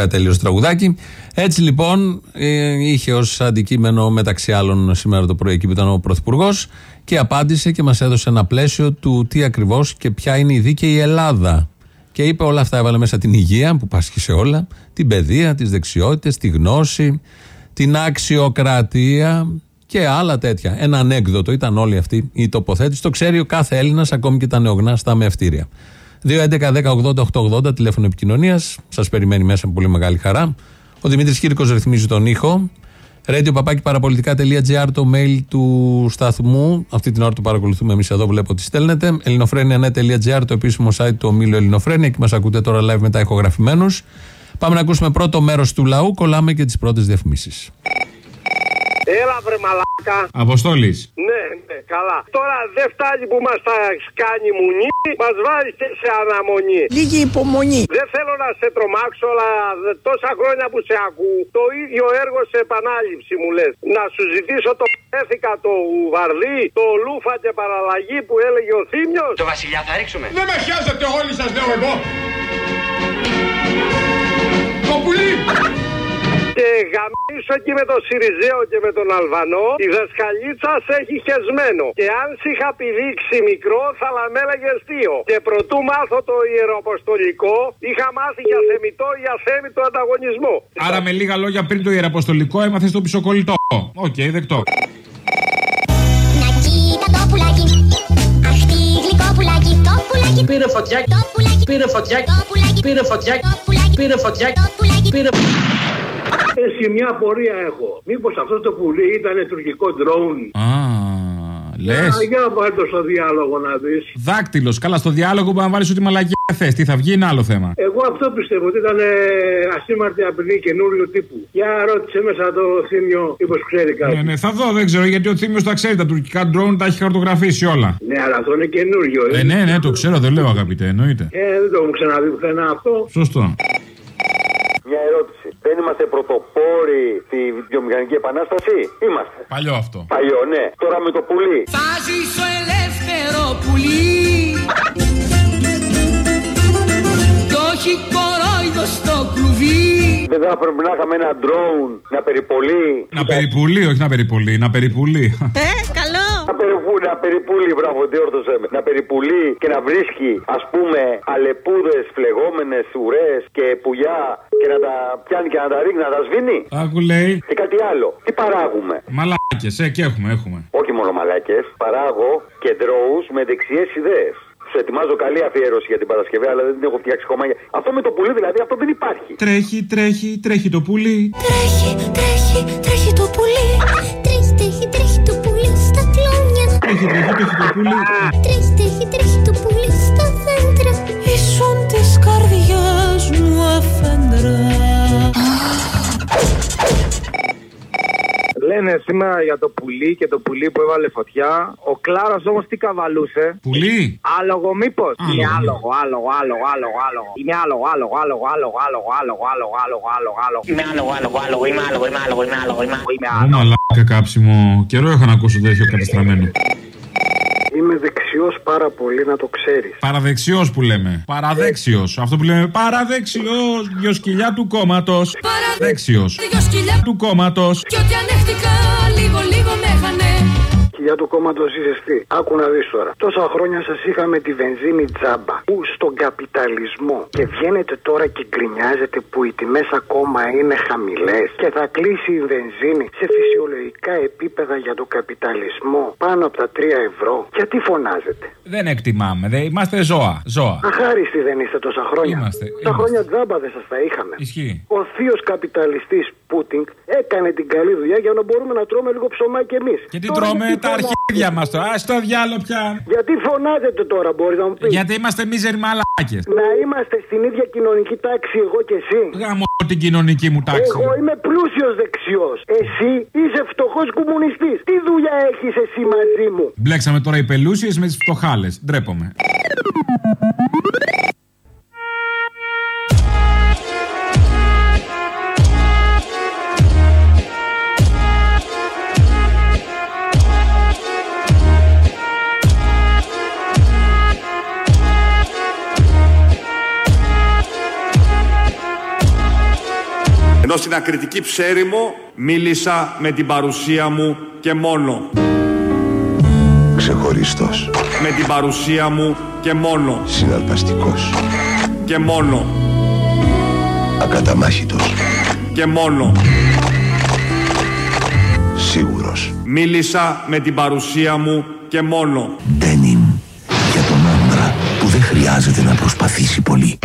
Ωραία, τελείωσε το τραγουδάκι. Έτσι λοιπόν ε, είχε ως αντικείμενο μεταξύ άλλων σήμερα το πρωί εκεί που ήταν ο Πρωθυπουργός και απάντησε και μας έδωσε ένα πλαίσιο του τι ακριβώς και ποια είναι η δίκαιη Ελλάδα. Και είπε όλα αυτά, έβαλε μέσα την υγεία που πάσχει σε όλα, την παιδεία, τις δεξιότητες, τη γνώση, την αξιοκρατία και άλλα τέτοια. Ένα ανέκδοτο ήταν όλη αυτή η τοποθέτηση. Το ξέρει ο κάθε Έλληνας, ακόμη και τα νεογνάστα με ευτήρια. 2.11.10.80.880 τηλέφωνο επικοινωνίας. Σας περιμένει μέσα με πολύ μεγάλη χαρά. Ο Δημήτρης Κύρκος ρυθμίζει τον ήχο. Radio παραπολιτικά.gr το mail του σταθμού. Αυτή την ώρα το παρακολουθούμε εμείς εδώ, βλέπω ότι στέλνετε. ελληνοφρένια.net.gr το επίσημο site του ομίλου Ελληνοφρένια και μας ακούτε τώρα live μετά ηχογραφημένους. Πάμε να ακούσουμε πρώτο μέρος του λαού. Κολλάμε και τις πρώτες διαφημίσεις. Έλα βρε μαλάκα. Αποστόλης. Ναι, ναι, καλά. Τώρα δεν φτάνει που μας τα κάνει μουνί, μας βάζει και σε αναμονή. Λίγη υπομονή. Δεν θέλω να σε τρομάξω, αλλά δε- τόσα χρόνια που σε ακούω, το ίδιο έργο σε επανάληψη μου λες. Να σου ζητήσω το έθικα το βαρδί, το λούφα και παραλλαγή που έλεγε ο Θήμιος. Το βασιλιά θα ρίξουμε. Δεν με χιάζετε όλοι σας λέω εγώ. Το πουλί. Και γαμίσω εκεί με τον Σιριζέο και με τον Αλβανό, η δασκαλίτσα σε έχει χεσμένο. Και αν σε είχα πηδήξει μικρό, θα με έλεγε δύο. Και προτού μάθω το ιεροαποστολικό, είχα μάθει για θεμητό ή αθέμητο ανταγωνισμό. Άρα με λίγα λόγια πριν το ιεραποστολικό έμαθες το πισοκολλητό. Οκ, δεκτό. Να κοίτα το πουλάκι. Αχ, τι γλυκό πουλάκι. Το πουλάκι Πήρε φωτιά. Το πουλάκι Πήρε φωτιά. Το πουλάκι Πήρε φωτιά. Το πουλάκι Πήρε φωτιά. Το πουλάκι Πήρε. Εσύ μια απορία έχω. Μήπως αυτό το πουλί ήταν τουρκικό ντρόουν. Α, Λες. Για βάλτε στο διάλογο να δεις. Δάκτυλος. Καλά, στο διάλογο που να βάλεις ό,τι μαλακιά θες. Τι θα βγει, είναι άλλο θέμα. Εγώ αυτό πιστεύω ότι ήταν ε, ασήμαρτη απειλή καινούριου τύπου. Για ρώτησε μέσα το θύμιο, μήπως ξέρει κάτι. Ναι, ναι, θα δω, δεν ξέρω γιατί ο Θήμιο τα ξέρει. Τα τουρκικά ντρόουν τα έχει χαρτογραφήσει όλα. Ναι, αλλά αυτό είναι καινούριο. Ε, ναι, ναι, το ξέρω, δεν λέω αγαπητέ, εννοείται. Ε, δεν το έχουν ξαναδεί πουθενά αυτό. Σωστό. Μια ερώτηση. Δεν είμαστε πρωτοπόροι στη βιομηχανική επανάσταση; Είμαστε. Παλιό αυτό. Παλιό, ναι. Τώρα με το πουλί. Θα ζήσω ελεύθερο πουλί Κι όχι κορόιδο στο κλουβί Δεν θα πρέπει να είχαμε ένα ντρόουν να περιπολεί. Να περιπουλεί, όχι να περιπολεί, να περιπουλεί. Ε, καλό Να, περιπου, να περιπούλει, μπράβο, τι όρθωσε με. Να περιπουλεί και να βρίσκει, ας πούμε, αλεπούδες, φλεγόμενες, ουρές και πουλιά και να τα πιάνει και να τα ρίχνει, να τα σβήνει. Άκου λέει. Και κάτι άλλο. Τι παράγουμε; Μαλάκες, ε, και έχουμε, έχουμε. Όχι μόνο μαλάκες. Παράγω και ντρόου με δεξιές ιδέες. Σου ετοιμάζω καλή αφιέρωση για την Παρασκευή, αλλά δεν την έχω φτιάξει ακόμα. Αυτό με το πουλί δηλαδή, αυτό δεν υπάρχει. Τρέχει, τρέχει, τρέχει το πουλί. Τρέχει, τρέχει, τρέχει το πουλί Τρέχει, τρέχει, τρέχει το πουλί στα κλόνια Τρέχει, τρέχει, τρέχει το πουλί. Τρέχει, τρέχει, τρέχει το πουλί στα δέντρα Ήσουν της καρδιάς μου αφέντρα Λένε σήμερα για το πουλί και το πουλί που έβαλε φωτιά. Ο Κλάρο όμω τι καβαλούσε. Πουλί. Άλογο, μήπω. Είναι Άλογο. άλογο, άλογο, άλογο, άλογο, άλογο. Είναι άλογο, άλογο, άλογο, άλογο, άλογο, άλογο, άλογο, άλογο, άλογο, άλογο. Είμαι άλογο, άλογο, άλογο, είμαι άλογο, είμαι άλογο, είμαι άλογο, είμαι άλογο, είμαι Ω άλογο. μαλάκα κάψιμο. Καιρό είχα να ακούσω τέτοιο κατεστραμμένο. Είμαι δεξιός πάρα πολύ να το ξέρεις. Παραδεξιός που λέμε. Παραδέξιος. Αυτό που λέμε παραδέξιος. Δυο σκυλιά του κόμματος. Παραδέξιο. Δυο σκυλιά Του κόμματος. Κι ό,τι ανέχτηκα λίγο λίγο με χανε Για του κόμματος είσαι τι. Άκου να δεις τώρα. Τόσα χρόνια σας είχαμε τη βενζίνη τζάμπα. Που στον καπιταλισμό. Και βγαίνετε τώρα και γκρινιάζετε που οι τιμές ακόμα είναι χαμηλές. Και θα κλείσει η βενζίνη σε φυσιολογικά επίπεδα για τον καπιταλισμό πάνω από τα 3 ευρώ. Γιατί φωνάζετε; Δεν εκτιμάμε. Δεν... Είμαστε ζώα. Ζώα. Αχάριστοι δεν είστε τόσα χρόνια. Είμαστε, Τόσα είμαστε. χρόνια τζάμπα δεν σας τα είχαμε. Ισχύει. Ο θείος καπιταλιστής Πούτινγκ έκανε την καλή δουλειά για να μπορούμε να τρώμε λίγο ψωμάκι κι εμείς. Και τι τρώμε τα αρχίδια μας τώρα. Α το διάλο πια. Γιατί φωνάζετε τώρα, μπορείς να μου πεις. Γιατί είμαστε μίζεροι μαλάκες. Να είμαστε στην ίδια κοινωνική τάξη εγώ και εσύ. Γαμώ την κοινωνική μου τάξη. Εγώ είμαι πλούσιος δεξιός. Εσύ είσαι φτωχός κομμουνιστής. Τι δουλειά έχεις εσύ μαζί μου; Μπλέξαμε τώρα οι πελούσιες με τις φτωχάλες. Ντρέπομαι. Ενώ στην ακριτική ψέριμο μίλησα με την παρουσία μου και μόνο. Ξεχωριστός, Με την παρουσία μου και μόνο. συναρπαστικός, Και μόνο. ακαταμάχητος, Και μόνο. σίγουρος. Μίλησα με την παρουσία μου και μόνο. Denim για τον άντρα που δεν χρειάζεται να προσπαθήσει πολύ.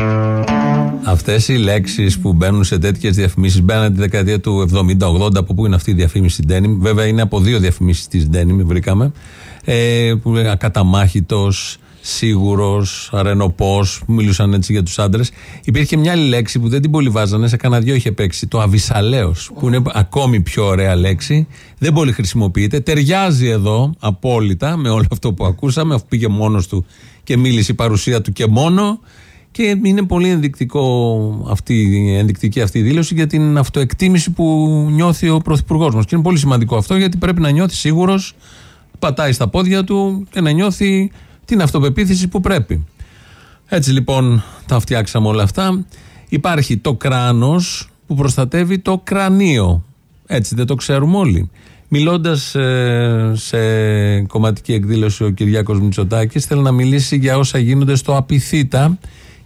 Αυτές οι λέξεις που μπαίνουν σε τέτοιες διαφημίσεις μπαίνουν τη δεκαετία του 70-80. Από πού είναι αυτή η διαφήμιση Denim. Βέβαια είναι από δύο διαφημίσεις της Denim, βρήκαμε. Ε, που είναι ακαταμάχητος, σίγουρος, αρενοπός, που μιλούσαν έτσι για τους άντρες. Υπήρχε μια άλλη λέξη που δεν την πολύ βάζανε, σε κανένα δυο είχε παίξει. Το αβυσαλαίο, που είναι ακόμη πιο ωραία λέξη. Δεν πολύ χρησιμοποιείται. Ταιριάζει εδώ απόλυτα με όλο αυτό που ακούσαμε, αφού πήγε μόνος του και μίλησε η παρουσία του και μόνο. Και είναι πολύ ενδεικτικό αυτή, ενδεικτική αυτή η δήλωση για την αυτοεκτίμηση που νιώθει ο Πρωθυπουργός μας. Και είναι πολύ σημαντικό αυτό γιατί πρέπει να νιώθει σίγουρος, πατάει στα πόδια του και να νιώθει την αυτοπεποίθηση που πρέπει. Έτσι λοιπόν τα φτιάξαμε όλα αυτά. Υπάρχει το κράνος που προστατεύει το κρανίο. Έτσι δεν το ξέρουμε όλοι. Μιλώντας ε, σε κομματική εκδήλωση ο Κυριάκος Μητσοτάκης θέλει να μιλήσει για όσα γίνονται στο Απιθύτα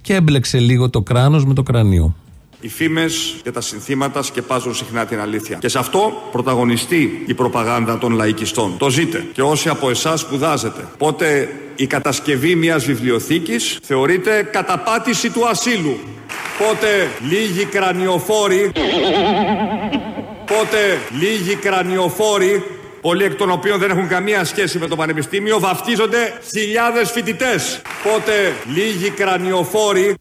και έμπλεξε λίγο το κράνος με το κρανίο. Οι φήμες και τα συνθήματα σκεπάζουν συχνά την αλήθεια. Και σε αυτό πρωταγωνιστεί η προπαγάνδα των λαϊκιστών. Το ζείτε. Και όσοι από εσάς σπουδάζετε. Πότε η κατασκευή μιας βιβλιοθήκης θεωρείται καταπάτηση του ασύλου. Πότε λίγοι κρανιοφόροι. *laughs* Πότε λίγοι κρανιοφόροι πολλοί εκ των οποίων δεν έχουν καμία σχέση με το πανεπιστήμιο, βαφτίζονται χιλιάδες φοιτητές. Πότε λίγοι κρανιοφόροι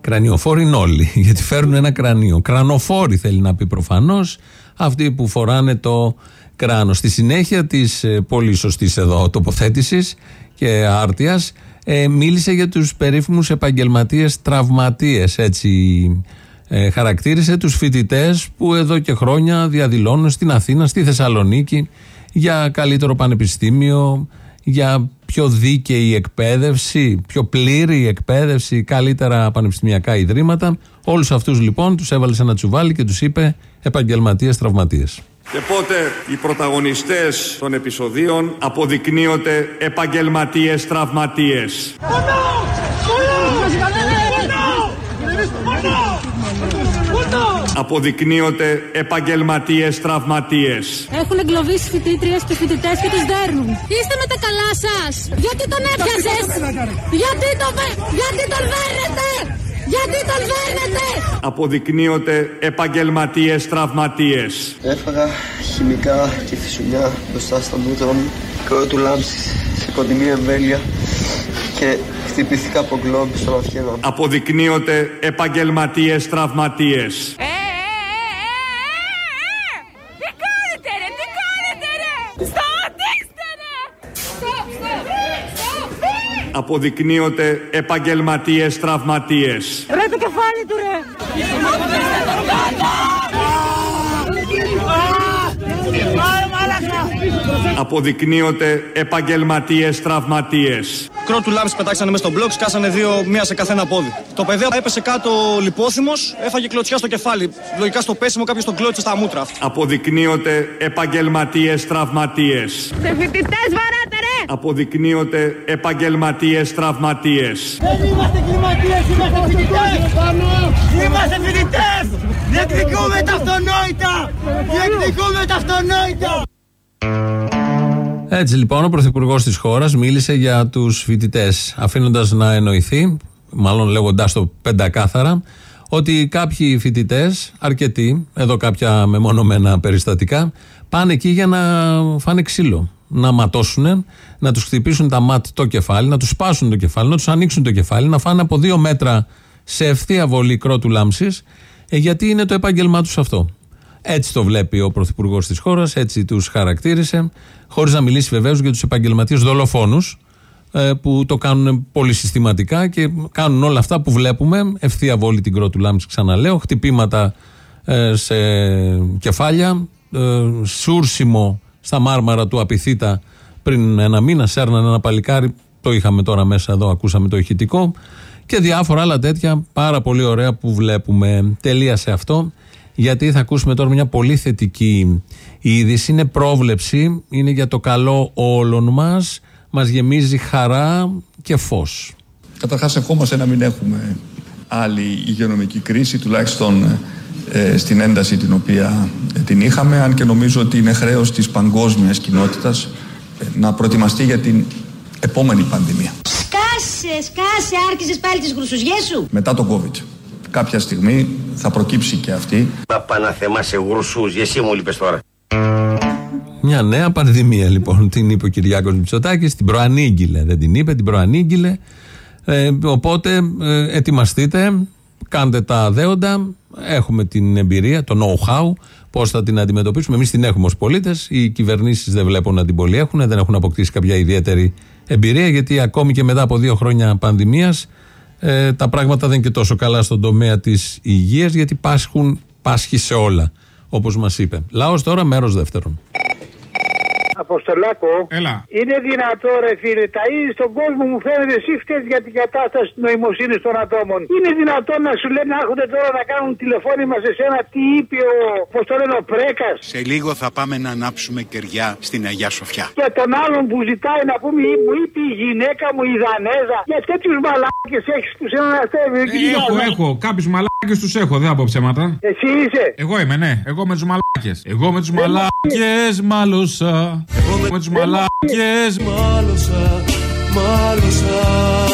Κρανιοφόροι είναι όλοι, *laughs* γιατί φέρνουν ένα κρανίο. Κρανοφόροι θέλει να πει προφανώς, αυτοί που φοράνε το κράνο. Στη συνέχεια της ε, πολύ σωστής εδώ τοποθέτησης και άρτια, ε, μίλησε για τους περίφημους επαγγελματίες τραυματίες. Έτσι ε, χαρακτήρισε τους φοιτητές που εδώ και χρόνια διαδηλώνουν στην Αθήνα, στη Θεσσαλονίκη για καλύτερο πανεπιστήμιο, για πιο δίκαιη εκπαίδευση, πιο πλήρη εκπαίδευση, καλύτερα πανεπιστημιακά ιδρύματα. Όλους αυτούς λοιπόν τους έβαλε σε ένα τσουβάλι και τους είπε επαγγελματίες τραυματίες. Και πότε οι πρωταγωνιστές των επεισοδίων αποδεικνύονται επαγγελματίες τραυματίες. Αποδεικνύονται επαγγελματίες τραυματίες. Έχουν εγκλωβίσει φοιτήτριες και φοιτητές και τους δέρνουν. Είστε με τα καλά σας! Γιατί τον έπιασες! Γιατί, το, βε- γιατί τον δέρνετε! Γιατί τον δέρνετε! Αποδεικνύονται επαγγελματίες τραυματίες. Έφαγα χημικά και φυσουλιά μπροστά στα μούτρα μου. Κρό του λάμψη σε κοντινή εμβέλεια και χτυπήθηκα από γκλόμπι στον αυχένα μου. Αποδεικνύονται επαγγελματίες τραυματίες. Αποδεικνύονται επαγγελματίες τραυματίες. Ρε το κεφάλι του ρε! Αποδεικνύονται επαγγελματίες τραυματίες. Κρό του λάμψη πετάξανε μέσα στον μπλοκ, σκάσανε δύο, μία σε καθένα πόδι. Το παιδί έπεσε κάτω λιπόθυμος, έφαγε κλωτσιά στο κεφάλι. Λογικά στο πέσιμο κάποιος τον κλώτσε στα μούτρα. Αποδεικνύονται επαγγελματίες τραυματίες. Σε φοιτητές βαράτε ρε! Αποδεικνύονται επαγγελματίες τραυματίες. Δεν είμαστε κλιματίες, είμαστε φοιτητές! Είμαστε φοιτητές! Διεκδικούμε τα αυτονόητα! Διεκδικούμε τα αυτονόητα! Έτσι λοιπόν ο Πρωθυπουργός της χώρας μίλησε για τους φοιτητές, αφήνοντας να εννοηθεί, μάλλον λέγοντάς το πεντακάθαρα, ότι κάποιοι φοιτητές, αρκετοί, εδώ κάποια μεμονωμένα περιστατικά, πάνε εκεί για να φάνε ξύλο. Να ματώσουν, να τους χτυπήσουν τα ματ το κεφάλι, να τους σπάσουν το κεφάλι, να τους ανοίξουν το κεφάλι, να φάνε από δύο μέτρα σε ευθεία βολή κρότου λάμψης, ε, γιατί είναι το επάγγελμά τους αυτό. Έτσι το βλέπει ο Πρωθυπουργός της χώρας, έτσι τους χαρακτήρισε, χωρίς να μιλήσει βεβαίως για τους επαγγελματίες δολοφόνους, που το κάνουν πολύ συστηματικά και κάνουν όλα αυτά που βλέπουμε. Ευθεία βόλη την κρότου λάμψη, ξαναλέω, χτυπήματα ε, σε κεφάλια, ε, σούρσιμο στα μάρμαρα του Απιθύτα πριν ένα μήνα, σέρνανε ένα παλικάρι. Το είχαμε τώρα μέσα εδώ, ακούσαμε το ηχητικό. Και διάφορα άλλα τέτοια πάρα πολύ ωραία που βλέπουμε. Τελεία σε αυτό γιατί θα ακούσουμε τώρα μια πολύ θετική είδηση. Είναι πρόβλεψη, είναι για το καλό όλων μας, μας γεμίζει χαρά και φως. Καταρχάς ευχόμαστε να μην έχουμε άλλη υγειονομική κρίση, τουλάχιστον ε, στην ένταση την οποία ε, την είχαμε, αν και νομίζω ότι είναι χρέος της παγκόσμιας κοινότητας ε, να προετοιμαστεί για την επόμενη πανδημία. Σκάσε, σκάσε, άρχισες πάλι τις γρουσουζιές σου. Μετά το COVID. Κάποια στιγμή θα προκύψει και αυτή. Να πάνα θέμα σε γρουσούς, εσύ μου λείπες τώρα. Μια νέα πανδημία λοιπόν, την είπε ο Κυριάκος Μητσοτάκης, την προανήγγειλε. Δεν την είπε, την προανήγγειλε. Ε, οπότε ε, ετοιμαστείτε, κάντε τα δέοντα. Έχουμε την εμπειρία, το know-how, πώς θα την αντιμετωπίσουμε. Εμείς την έχουμε ως πολίτες. Οι κυβερνήσεις δεν βλέπω να την πολύ έχουν, δεν έχουν αποκτήσει κάποια ιδιαίτερη εμπειρία, γιατί ακόμη και μετά από δύο χρόνια πανδημίας ε, τα πράγματα δεν είναι και τόσο καλά στον τομέα της υγείας, γιατί πάσχουν, πάσχει σε όλα, όπως μας είπε. Λαός τώρα, μέρος δεύτερον. Αποστολάκο. Έλα. Είναι δυνατό, ρε φίλε, τα είδη στον κόσμο μου φαίνεται εσύ φταίεις για την κατάσταση της νοημοσύνης των ατόμων. Είναι δυνατόν να σου λένε να έρχονται τώρα να κάνουν τηλεφώνημα σε σένα τι είπε ο, πώς το λένε, ο Πρέκας; Σε λίγο θα πάμε να ανάψουμε κεριά στην Αγιά Σοφιά. Και τον άλλον που ζητάει να πούμε, μου είπε η γυναίκα μου η Δανέζα. Για τέτοιους μαλάκες έχεις που σε ένα αστέρι. Έχω, έχω. Κάποιους μαλάκες τους έχω, δεν θα πω ψέματα. Εσύ είσαι. Εγώ είμαι, ναι. Εγώ με τους μαλάκες. Εγώ με τους μαλάκες μάλωσα. Εγώ με τους μαλάκες μάλωσα. Μάλωσα.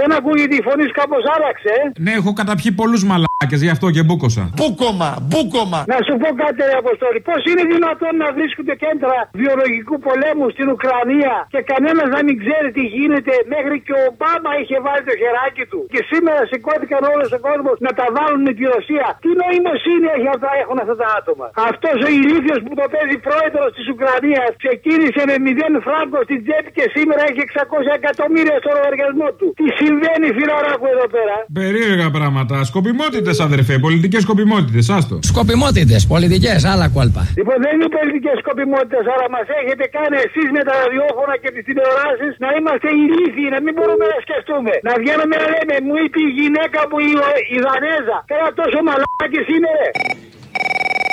Δεν ακούγεται η φωνή σου κάπως άραξε. ε. Ναι, έχω καταπιεί πολλούς μαλάκες, γι' αυτό και μπούκοσα. Μπούκομα, μπούκομα. Να σου πω κάτι, ρε Αποστόλη. Πώς είναι δυνατόν να βρίσκονται κέντρα βιολογικού πολέμου στην Ουκρανία και κανένας να μην ξέρει τι γίνεται. Μέχρι και ο Ομπάμα είχε βάλει το χεράκι του. Και σήμερα σηκώθηκαν όλος ο κόσμος να τα βάλουν με τη Ρωσία. Τι νοημοσύνη έχει αυτά, έχουν αυτά τα άτομα. Αυτός ο ηλίθιος που το παίζει πρόεδρος της Ουκρανίας ξεκίνησε με 0 φράγκο στην τσέπη και σήμερα έχει 600 εκατομμύρια στο λογαριασμό του. Τι συμβαίνει, φιλαράκου εδώ πέρα. Περίεργα πράγματα. Σκοπιμότητες, αδερφέ. Πολιτικές σκοπιμότητες. Άστο. Σκοπιμότητες, πολιτικές, άλλα κόλπα. Λοιπόν, δεν είναι πολιτικές σκοπιμότητες, αλλά μας έχετε κάνει εσείς με τα ραδιόφωνα και τις τηλεοράσεις να είμαστε ηλίθιοι, να μην μπορούμε να σκεφτούμε. Να βγαίνουμε να λέμε, μου είπε η γυναίκα μου η, η Δανέζα. Πέρα τόσο μαλάκι είναι, ρε.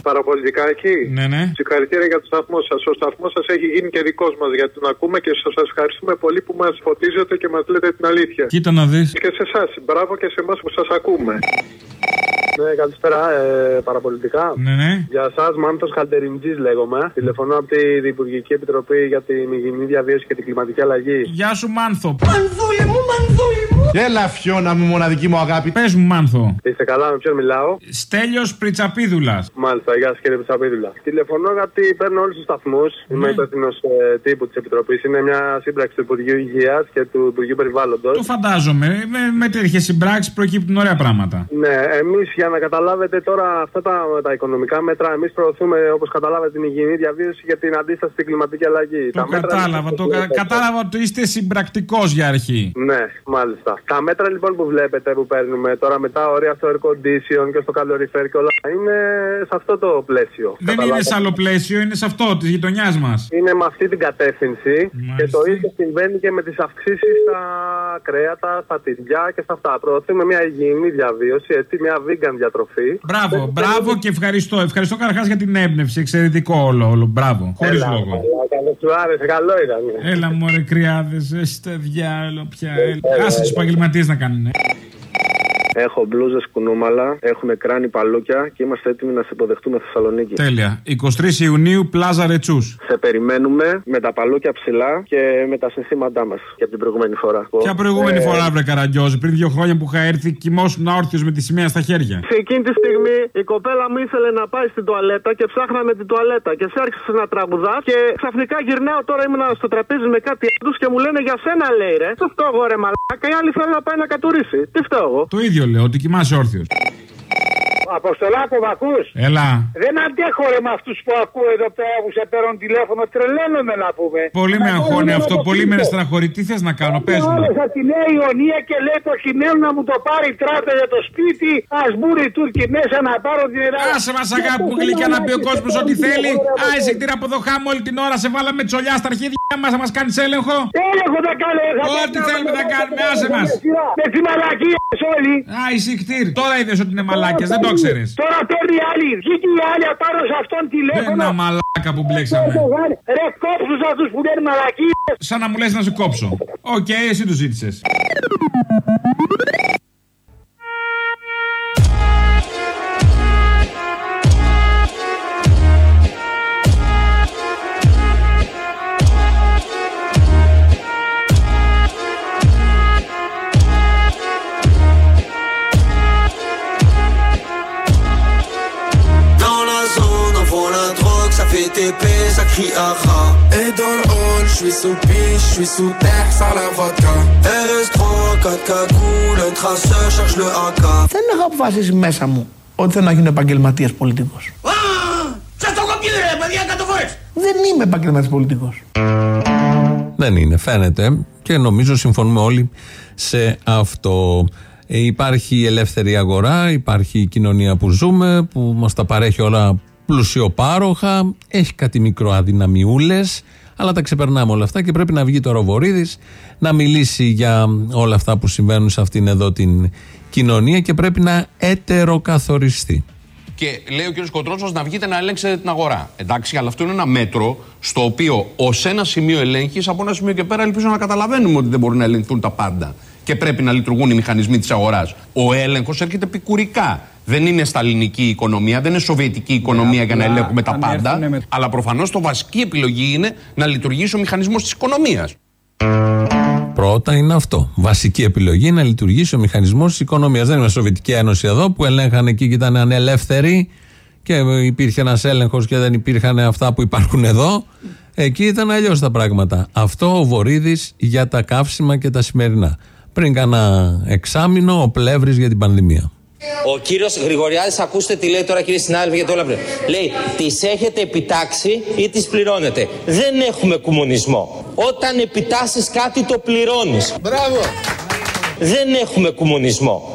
Παραπολιτικά εκεί. Ναι, ναι. Συγχαρητήρια για το σταθμό σας. Ο σταθμός σας έχει γίνει και δικός μας γιατί τον ακούμε και σας ευχαριστούμε πολύ που μας φωτίζετε και μας λέτε την αλήθεια. Κοίτα να δεις. Και σε εσάς. Μπράβο και σε εμάς που σας ακούμε. Ναι, καλησπέρα, ε, παραπολιτικά. Ναι, ναι. Για εσάς, Μάνθο Καλτεριντζή λέγομαι. Τηλεφωνώ από την Υπουργική Επιτροπή για την Υγιεινή Διαβίωση και την Κλιματική Αλλαγή. Γεια σου, Μάνθο. Μανδούλη μου, μανδούλη μου. Έλα, φιώνα μου, μοναδική μου αγάπη. Πες μου, Μάνθο. Είστε καλά, με ποιον μιλάω; Στέλιος Πριτσαπίδουλας. Μάλιστα, γεια σας κύριε Πισαπίδουλα. Τηλεφωνώ γιατί παίρνω όλους τους σταθμούς. Είμαι υπεύθυνος ε, τύπου της Επιτροπής. Είναι μια σύμπραξη του Υπουργείου Υγείας και του Υπουργείου Περιβάλλοντος. Το φαντάζομαι. Με, με τέτοιες συμπράξεις προκύπτουν ωραία πράγματα. Ναι, εμείς για να καταλάβετε τώρα αυτά τα, τα οικονομικά μέτρα, εμείς προωθούμε όπως καταλάβετε την υγιεινή διαβίωση για την αντίσταση στην κλιματική αλλαγή. Το κατάλαβα. Το κα- κατάλαβα ότι είστε συμπρακτικός για αρχή. Ναι, μάλιστα. Τα μέτρα λοιπόν που βλέπετε που παίρνουμε τώρα με τα όρια στο air condition και στο calorifer και όλα είναι σε αυτό το πλαίσιο. Δεν είναι Καταλάβατε. σε άλλο πλαίσιο, είναι σε αυτό της γειτονιάς μας. Είναι με αυτή την κατεύθυνση και το ίδιο συμβαίνει και με τις αυξήσεις στα κρέατα, στα τυριά και στα αυτά. Προωθούμε μια υγιεινή διαβίωση, έτσι, μια vegan διατροφή. Μπράβο, μπράβο και ευχαριστώ. Ευχαριστώ καταρχάς για την έμπνευση. Εξαιρετικό όλο, όλο. Μπράβο. Χωρίς Έλα, λόγο. καλά, καλά, σου άρεσε, καλό ήταν. Έλα μωρέ κρυάδες, έστε διάλο πια. έλα, Άσε του έλα. Επαγγελματίες να κάνουν. Έχω μπλούζες κουνούμαλα, έχουν κράνη παλούκια και είμαστε έτοιμοι να σε υποδεχτούμε Θεσσαλονίκη. Τέλεια. 23 Ιουνίου, Πλάζα Ρετσούς. Σε περιμένουμε με τα παλούκια ψηλά και με τα συνθήματά μας και από την προηγούμενη φορά. Ποια προηγούμενη Ε, φορά, βρε Καραγκιόζη, πριν δύο χρόνια που είχα έρθει, κοιμόσουν όρθιο με τη σημαία στα χέρια. Σε εκείνη τη στιγμή η κοπέλα μου ήθελε να πάει στην τουαλέτα και ψάχναμε την τουαλέτα. Και σε άρχισε να τραγουδά και ξαφνικά γυρνάω τώρα ήμουν στο τραπέζι με κάτι άλλου και μου λένε για σένα λέει ρε. Τι φταίω εγώ ρε μαλάκα. Η άλλη θέλει να πάει να κατουρίσει. Τι φταίω εγώ. Το ίδιο λέω, ότι κοιμάσαι όρθιος. Αποστολάκο, μ' ακούς; Έλα. Δεν αντέχω ρε με αυτούς που ακούω εδώ πέρα που σε παίρνουν τηλέφωνο. Τρελαίνομαι να πούμε. Πολύ με αγχώνει αυτό, πολύ με στεναχωρεί. Τι θες να κάνω, πες μου. Όλες από τη Νέα Ιωνία και λέει προκειμένου να μου το πάρει τράτα για το σπίτι. Α μπουν οι Τούρκοι μέσα να πάρω την Ελλάδα. Άσε μας αγάπη μου γλυκιά να πει ο κόσμος ό,τι θέλει. Α, είσαι κτήρα από εδώ χάμω όλη την ώρα, σε βάλαμε τσολιά στα αρχίδια μας να μας κάνεις έλεγχο. Έλεγχο θα κάνω. θα Ό,τι κάνω, θέλουμε θα να κάνω, κάνουμε, θα άσε κάνω, μας. με σειρά. Με τι μαλακίε όλοι. Α, είσαι κτήρ. Τώρα είδες ότι είναι μαλάκια, δεν το ξέρεις. Τώρα παίρνει άλλη. Βγήκε η άλλη απάνω σε αυτόν τηλέφωνο. Ένα μαλάκα που μπλέξαμε. Ρε κόψου αυτούς που λένε μαλακίες. Σαν να μου λες να σου κόψω. Οκ, εσύ το ζήτησες. Ça fait TP, ça crie aha. Et dans le hall, je suis sous piche, je suis sous terre, sans la vodka. RS3, 4 cagoules, un traceur, cherche le AK. Δεν έχω αποφασίσει μέσα μου ότι θέλω να γίνω επαγγελματίας πολιτικός. Σας το κοπεί ρε παιδιά, κάτω φορές. Δεν είμαι επαγγελματίας πολιτικός. Δεν είναι, φαίνεται. Και νομίζω συμφωνούμε όλοι σε αυτό. Ε, υπάρχει ελεύθερη αγορά, υπάρχει η κοινωνία που ζούμε, που μας τα παρέχει όλα πλουσιοπάροχα, έχει κάτι μικροαδυναμιούλες, αλλά τα ξεπερνάμε όλα αυτά και πρέπει να βγει τώρα ο Βορύδης να μιλήσει για όλα αυτά που συμβαίνουν σε αυτήν εδώ την κοινωνία και πρέπει να ετεροκαθοριστεί. Και λέει ο κ. Κοντρότσο να βγείτε να ελέγξετε την αγορά. Εντάξει, αλλά αυτό είναι ένα μέτρο στο οποίο ως ένα σημείο ελέγχεις, από ένα σημείο και πέρα ελπίζω να καταλαβαίνουμε ότι δεν μπορούν να ελεγχθούν τα πάντα. Και πρέπει να λειτουργούν οι μηχανισμοί της αγοράς. Ο έλεγχος έρχεται επικουρικά. Δεν είναι σταλινική οικονομία, δεν είναι σοβιετική οικονομία για να απλά ελέγχουμε τα αν Ναι, πάντα. έρθουνε με- Αλλά προφανώς το βασική επιλογή είναι να λειτουργήσει ο μηχανισμός της οικονομίας. Πρώτα είναι αυτό. Βασική επιλογή να λειτουργήσει ο μηχανισμός της οικονομίας. Δεν είναι Σοβιετική Ένωση εδώ που ελέγχανε εκεί και ήταν ανελεύθεροι και υπήρχε ένας έλεγχος και δεν υπήρχαν αυτά που υπάρχουν εδώ. Εκεί ήταν αλλιώς τα πράγματα. Αυτό ο Βορύδης για τα καύσιμα και τα σημερινά. Πριν κάνα εξάμεινο ο Πλεύρης για την πανδημία. Ο κύριος Γρηγοριάδης, ακούστε τι λέει τώρα κύριε συνάδελφοι, γιατί όλα πρέπει. Λέει, τις έχετε επιτάξει ή τις πληρώνετε. Δεν έχουμε κομμουνισμό. Όταν επιτάσσεις κάτι το πληρώνεις. Μπράβο. Δεν έχουμε κομμουνισμό.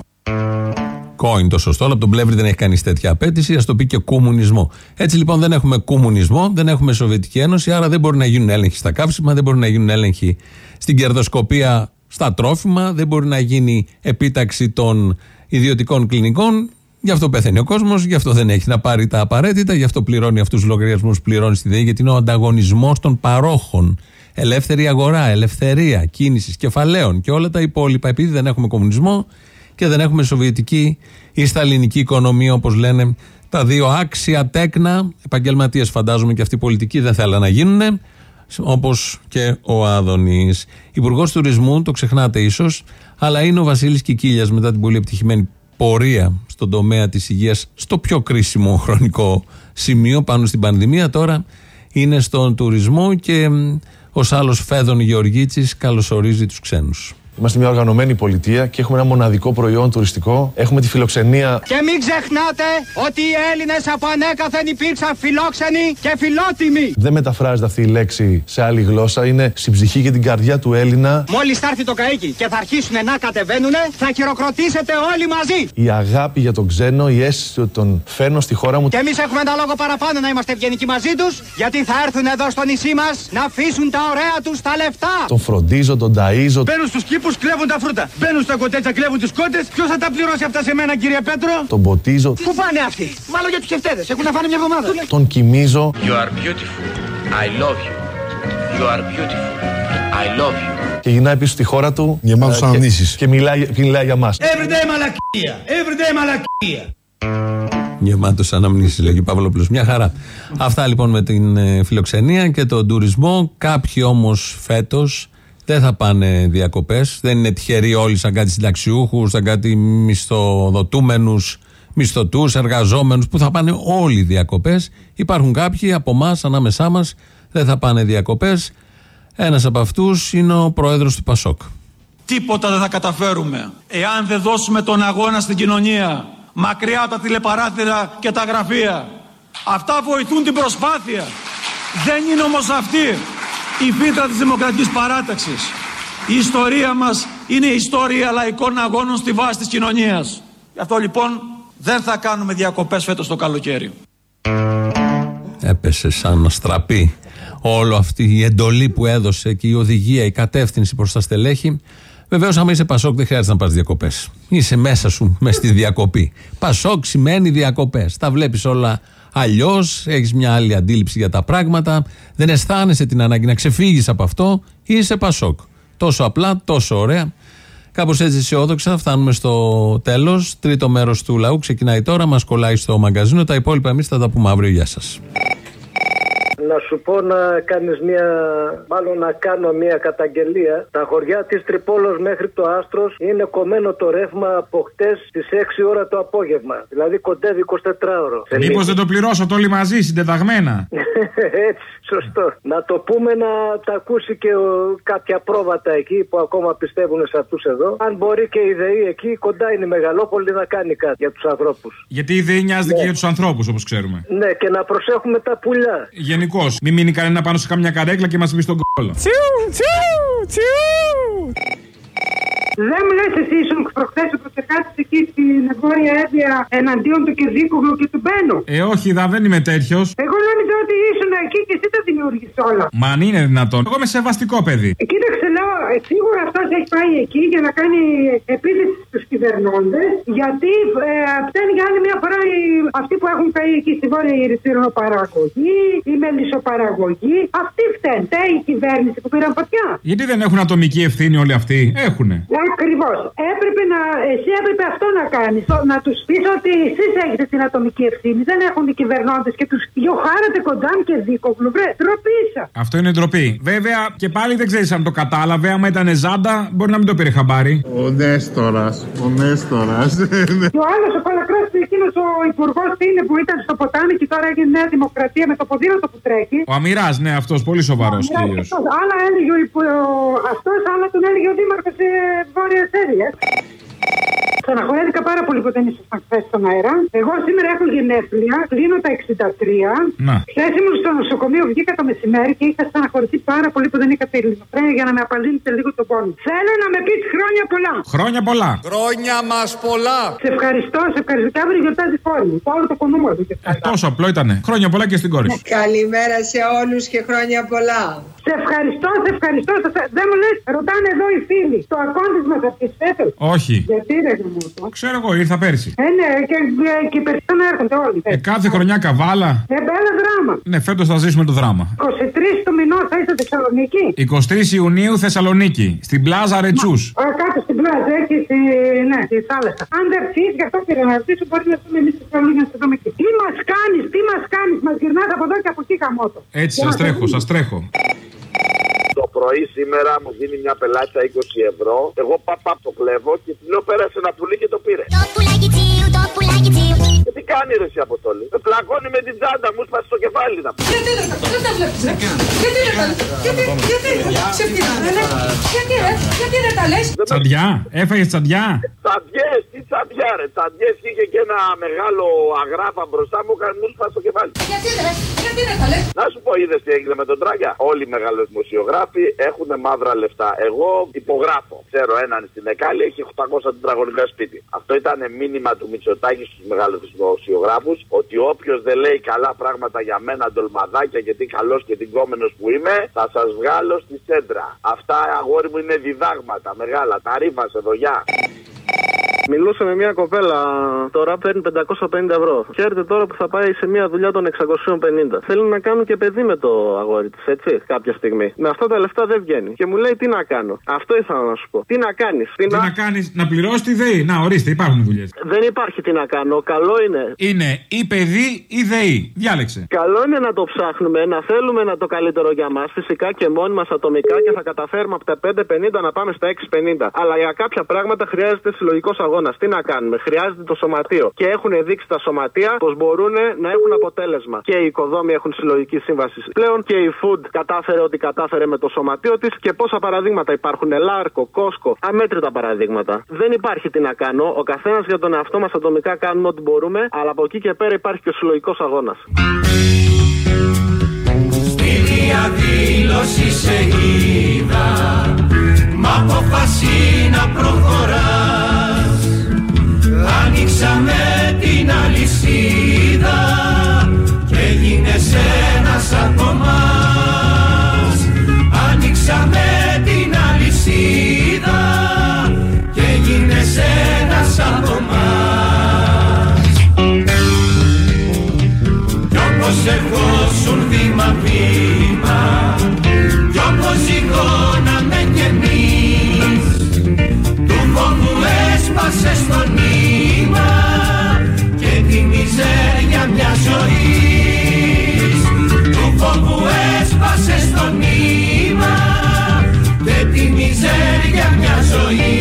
Κόιν το σωστό, αλλά από τον Πλεύρη δεν έχει κανείς τέτοια απέτηση, ας το πει και κομμουνισμό. Έτσι λοιπόν δεν έχουμε κομμουνισμό, δεν έχουμε Σοβιετική Ένωση, άρα δεν μπορεί να γίνουν έλεγχοι στα καύσιμα, δεν μπορεί να γίνουν έλεγχοι στην κερδοσκοπία στα τρόφιμα, δεν μπορεί να γίνει επίταξη των ιδιωτικών κλινικών. Γι' αυτό πεθαίνει ο κόσμος, γι' αυτό δεν έχει να πάρει τα απαραίτητα, γι' αυτό πληρώνει αυτούς τους λογαριασμούς που πληρώνει στη ΔΕΗ, γιατί είναι ο ανταγωνισμός των παρόχων. Ελεύθερη αγορά, ελευθερία κίνησης κεφαλαίων και όλα τα υπόλοιπα. Επειδή δεν έχουμε κομμουνισμό και δεν έχουμε σοβιετική ή σταλινική οικονομία, όπως λένε τα δύο άξια τέκνα. Επαγγελματίες, φαντάζομαι, και αυτοί οι πολιτικοί δεν θέλουν να γίνουν, όπως και ο Άδωνης. Υπουργός Τουρισμού, το ξεχνάτε ίσως, αλλά είναι ο Βασίλης Κικίλιας μετά την πολύ επιτυχημένη πορεία στον τομέα της υγείας, στο πιο κρίσιμο χρονικό σημείο πάνω στην πανδημία. Τώρα είναι στον τουρισμό και ω άλλο Φέδων Γεωργίτσης καλωσορίζει τους ξένους. Είμαστε μια οργανωμένη πολιτεία και έχουμε ένα μοναδικό προϊόν τουριστικό. Έχουμε τη φιλοξενία. Και μην ξεχνάτε ότι οι Έλληνες από ανέκαθεν υπήρξαν φιλόξενοι και φιλότιμοι. Δεν μεταφράζεται αυτή η λέξη σε άλλη γλώσσα. Είναι στην ψυχή και την καρδιά του Έλληνα. Μόλις θα έρθει το καίκι και θα αρχίσουν να κατεβαίνουν, θα χειροκροτήσετε όλοι μαζί. Η αγάπη για τον ξένο, η αίσθηση ότι τον φέρνω στη χώρα μου. Και εμείς έχουμε ένα λόγο παραπάνω να είμαστε ευγενικοί μαζί τους, γιατί θα έρθουν εδώ στο νησί μας να αφήσουν τα ωραία τους τα λεφτά. Τον φροντίζω, τον ταΐζω. Μπαίνουν στους κήπους, κλέβουν τα φρούτα. Μπαίνουν στα κοτέτσα, κλέβουν τις κότες. Ποιος θα τα πληρώσει αυτά σε μένα, κύριε Πέτρο; Τον ποτίζω. Πού πάνε αυτοί; Μάλλον για τους χευτέδε. Έχουν να φάνε μια εβδομάδα. Τον κοιμίζω. You are beautiful. I love you. You are beautiful. I love you. Και γυρνάει πίσω στη χώρα του. Για εμά ε, του αναμνήσεις. Και μιλάει, και μιλάει για μας. Everyday μαλακία. Everyday μαλακία. Γεμάτος αναμνήσεις λέγει ο Παύλοπλος. Μια χαρά. Αυτά λοιπόν με την ε, φιλοξενία και τον τουρισμό. Κάποιοι όμως φέτος δεν θα πάνε διακοπές. Δεν είναι τυχεροί όλοι σαν κάτι συνταξιούχους, σαν κάτι μισθοδοτούμενους, μισθωτούς, εργαζόμενους που θα πάνε όλοι διακοπές. Υπάρχουν κάποιοι από εμάς, ανάμεσά μας, δεν θα πάνε διακοπές. Ένας από αυτούς είναι ο πρόεδρος του Πασόκ. Τίποτα δεν θα καταφέρουμε εάν δεν δώσουμε τον αγώνα στην κοινωνία μακριά από τα τηλεπαράθυρα και τα γραφεία. Αυτά βοηθούν την προσπάθεια. Δεν είναι όμως αυτή η φύτρα της Δημοκρατικής Παράταξης. Η ιστορία μας είναι η ιστορία λαϊκών αγώνων στη βάση της κοινωνίας. Γι' αυτό λοιπόν δεν θα κάνουμε διακοπές φέτος το καλοκαίρι. Έπεσε σαν να στραπεί όλο αυτή η εντολή που έδωσε και η οδηγία, η κατεύθυνση προς τα στελέχη. Βεβαίως, άμα είσαι Πασόκ, δεν χρειάζεται να πας διακοπές. Είσαι μέσα σου, μες στη διακοπή. Πασόκ σημαίνει διακοπές. Τα βλέπεις όλα αλλιώς, έχεις μια άλλη αντίληψη για τα πράγματα, δεν αισθάνεσαι την ανάγκη να ξεφύγεις από αυτό, είσαι Πασόκ. Τόσο απλά, τόσο ωραία. Κάπως έτσι αισιόδοξα φτάνουμε στο τέλος. Τρίτο μέρος του λαού ξεκινάει τώρα, μας κολλάει στο μαγκαζίνο. Τα υπόλοιπα εμείς θα τα πούμε αύριο. Γεια σας. Να σου πω να κάνεις μια, μάλλον να κάνω μια καταγγελία. Τα χωριά της Τρυπόλος μέχρι το Άστρος είναι κομμένο το ρεύμα από χτες στις 6 ώρα το απόγευμα. Δηλαδή κοντεύει 24 ώρο. Μήπως δεν το πληρώσω όλοι μαζί, συντεταγμένα; *laughs* Έτσι, σωστό. Να το πούμε να τα ακούσει και ο, κάποια πρόβατα εκεί που ακόμα πιστεύουν σε αυτούς εδώ. Αν μπορεί και η ΔΕΗ εκεί κοντά είναι η Μεγαλόπολη να κάνει κάτι για τους ανθρώπους. Γιατί η ΔΕΗ νοιάζεται και για τους ανθρώπους, όπως ξέρουμε. Ναι, και να προσέχουμε τα πουλιά. Γενικώς. Μην μείνει κανένα πάνω σε καμιά καρέκλα και μας μπει στον κόλλο. Τσιου, τσιου, τσιου. Δεν μου λες εσύ ήσουν προχθές ο Προτσεκάτη εκεί στην Βόρεια Εύβοια εναντίον του Κερδίκουγλου και του Μπένου. Ε, όχι, δα, δεν είμαι τέτοιος. Εγώ νόμιζα ότι ήσουν εκεί και εσύ τα δημιούργησες όλα. Μα αν είναι δυνατόν. Εγώ είμαι σεβαστικό παιδί. Ε, Κοίταξε, λέω, ε, σίγουρα αυτός έχει πάει εκεί για να κάνει επίθεση στου κυβερνώντες. Γιατί ε, φταίνει για άλλη μια φορά οι, αυτοί που έχουν πάει εκεί στη Βόρεια Ηρυθυροπαραγωγή, η μελισσοπαραγωγή. Αυτοί φταίνουν. Φταίει η κυβέρνηση που πήραν φωτιά. Γιατί δεν έχουν ατομική ευθύνη όλοι αυτοί; Έχουνε. Ακριβώς. Έπρεπε να, Εσύ έπρεπε αυτό να κάνεις. Να τους πεις ότι εσείς έχετε την ατομική ευθύνη. Δεν έχουν οι κυβερνώντες και τους διοχάρατε κοντά και δίκοβλου. Βρε, ντροπή σα. Αυτό είναι ντροπή. Βέβαια και πάλι δεν ξέρεις αν το κατάλαβε. Άμα ήταν ζάντα, μπορεί να μην το πήρε χαμπάρι. Ο Νέστορας. Ο Νέστορας. Και ο άλλος ο Παλακράστη, εκείνος ο υπουργός είναι που ήταν στο ποτάμι και τώρα έγινε Νέα Δημοκρατία με το ποδήλατο που τρέχει. Ο Αμυράς, ναι, αυτός πολύ σοβαρός κύριος. Άλλα έλεγε αυτός, άλλα τον έλεγε ο Δήμαρχος τη Βόρειας Έλληνας. Στεναχωρέθηκα πάρα πολύ που δεν ήσασταν χθες στον αέρα. Εγώ σήμερα έχω γενέθλια, κλείνω τα 63. Να. Χθες ήμουν στο νοσοκομείο, βγήκα το μεσημέρι και είχα στεναχωρηθεί πάρα πολύ που δεν είχα τη ελληνοφρένεια για να με απαλύνετε λίγο τον πόνο. Θέλω να με πεις χρόνια πολλά. Χρόνια πολλά. Χρόνια μας πολλά. Σε ευχαριστώ, σε ευχαριστώ. Και αύριο γιορτάζει η κόρη μου. Πάω το κονούμο του και Ε, τόσο απλό ήτανε. Χρόνια πολλά και στην κόρη σου. Καλημέρα σε όλους και χρόνια πολλά. Σε ευχαριστώ, σε ευχαριστώ. Σε- Δεν μου λες, ρωτάνε εδώ οι φίλοι. Το ακόντισμα θα πεις φέτο. Όχι. Γιατί ρε μου το. Ξέρω εγώ, ήρθα πέρσι. Ε, ναι, και, και, και οι περισσότεροι έρχονται όλοι. Ε, κάθε χρονιά καβάλα. Ε, μπέλα δράμα. Ναι, φέτος θα ζήσουμε το δράμα. 23 του μηνός θα είσαι Θεσσαλονίκη. 23 Ιουνίου Θεσσαλονίκη. Στην πλάζα Ρετσούς. Α, κάτω στην πλάζα, εκεί στη, ναι, στη θάλασσα. Αν δεν έρθει, γι' αυτό πήρα να ρωτήσω, μπορεί να έρθουμε εμείς στη Θεσσαλονίκη να σε δούμε εκεί. Τι μας κάνεις, τι μας κάνεις, μας γυρνάς από εδώ και από εκεί καμότο. Έτσι, σας τρέχω, σας τρέχω. Το πρωί σήμερα μου δίνει μια πελάτσα 20 ευρώ. Εγώ παπά το κλέβω και τη λέω πέρασε ένα πουλί και το πήρε. Και τι κάνει ρε εσύ Αποστόλη; Με πλακώνει με την τσάντα μου, σπάσει το κεφάλι να πει. Γιατί δεν τα- δεν τα βλέπεις ρε. Γιατί δεν τα Γιατί, γιατί, ξεφτύλα, ρε. Γιατί ρε, γιατί δεν τα λες. Τσαντιά, έφαγες τσαντιά; Τσαντιές, τι τσαντιά ρε. Τσαντιές και είχε και ένα μεγάλο αγράφα μπροστά μου, έκανε μου σπάσει το κεφάλι. Γιατί ρε, γιατί δεν τα λες. Να σου πω, είδες τι έγινε με τον Τράγκια. Όλοι οι μεγαλοδημοσιογράφοι έχουν μαύρα λεφτά. Εγώ υπογράφω. Ξέρω έναν στην Εκάλη έχει 800 τετραγωνικά σπίτι. Αυτό ήταν μήνυμα του Μητσοτάκη στου μεγαλοδημοσιογράφου ότι όποιος δεν λέει καλά πράγματα για μένα, ντολμαδάκια και τι καλός και τι κόμενο που είμαι, θα σας βγάλω στη σέντρα. Αυτά αγόρι μου είναι διδάγματα μεγάλα. Τα ρήφα σε δογιά. Μιλούσα με μια κοπέλα τώρα παίρνει 550 ευρώ. Ξέρετε τώρα που θα πάει σε μια δουλειά των 650. Θέλει να κάνουν και παιδί με το αγόρι τη, έτσι, κάποια στιγμή. Με αυτά τα λεφτά δεν βγαίνει. Και μου λέει τι να κάνω. Αυτό ήθελα να σου πω. Τι να κάνεις. Τι να κάνεις, να πληρώσεις τη ΔΕΗ. Να, ορίστε, υπάρχουν δουλειές. Δεν υπάρχει τι να κάνω. Καλό είναι. Είναι ή παιδί ή ΔΕΗ. Διάλεξε. Καλό είναι να το ψάχνουμε, να θέλουμε να το καλύτερο για μας, φυσικά και μόνοι μα ατομικά και θα καταφέρουμε από τα 5,50 να πάμε στα 6,50. Αλλά για κάποια πράγματα χρειάζεται συλλογικός αγώνας. Τι να κάνουμε, χρειάζεται το σωματείο. Και έχουν δείξει τα σωματεία πως μπορούν να έχουν αποτέλεσμα. Και οι οικοδόμοι έχουν συλλογική σύμβαση πλέον και η Food κατάφερε ό,τι κατάφερε με το σωματείο της. Και πόσα παραδείγματα υπάρχουν. Λάρκο, Κόσκο, αμέτρητα παραδείγματα. Δεν υπάρχει τι να κάνω. Ο καθένας για τον εαυτό μας ατομικά κάνουμε ό,τι μπορούμε. Αλλά από εκεί και πέρα υπάρχει και ο συλλογικός αγώνας. Στη διαδήλωση σε είδα Μ' αποφασί να προχωράς Ανοίξαμε την αλυσίδα Και έγινες ένας από μας Ανοίξαμε την αλυσίδα Και έγινες ένας από μας Κι όπως ερχόσουν βήμα-βήμα Κι όπως σηκώναμε κι εμείς Του φόβου έσπασε στο νήμα Και τη μιζέρια μια ζωή, του φόβου έσπασε στο νήμα και τη μιζέρια μια ζωή.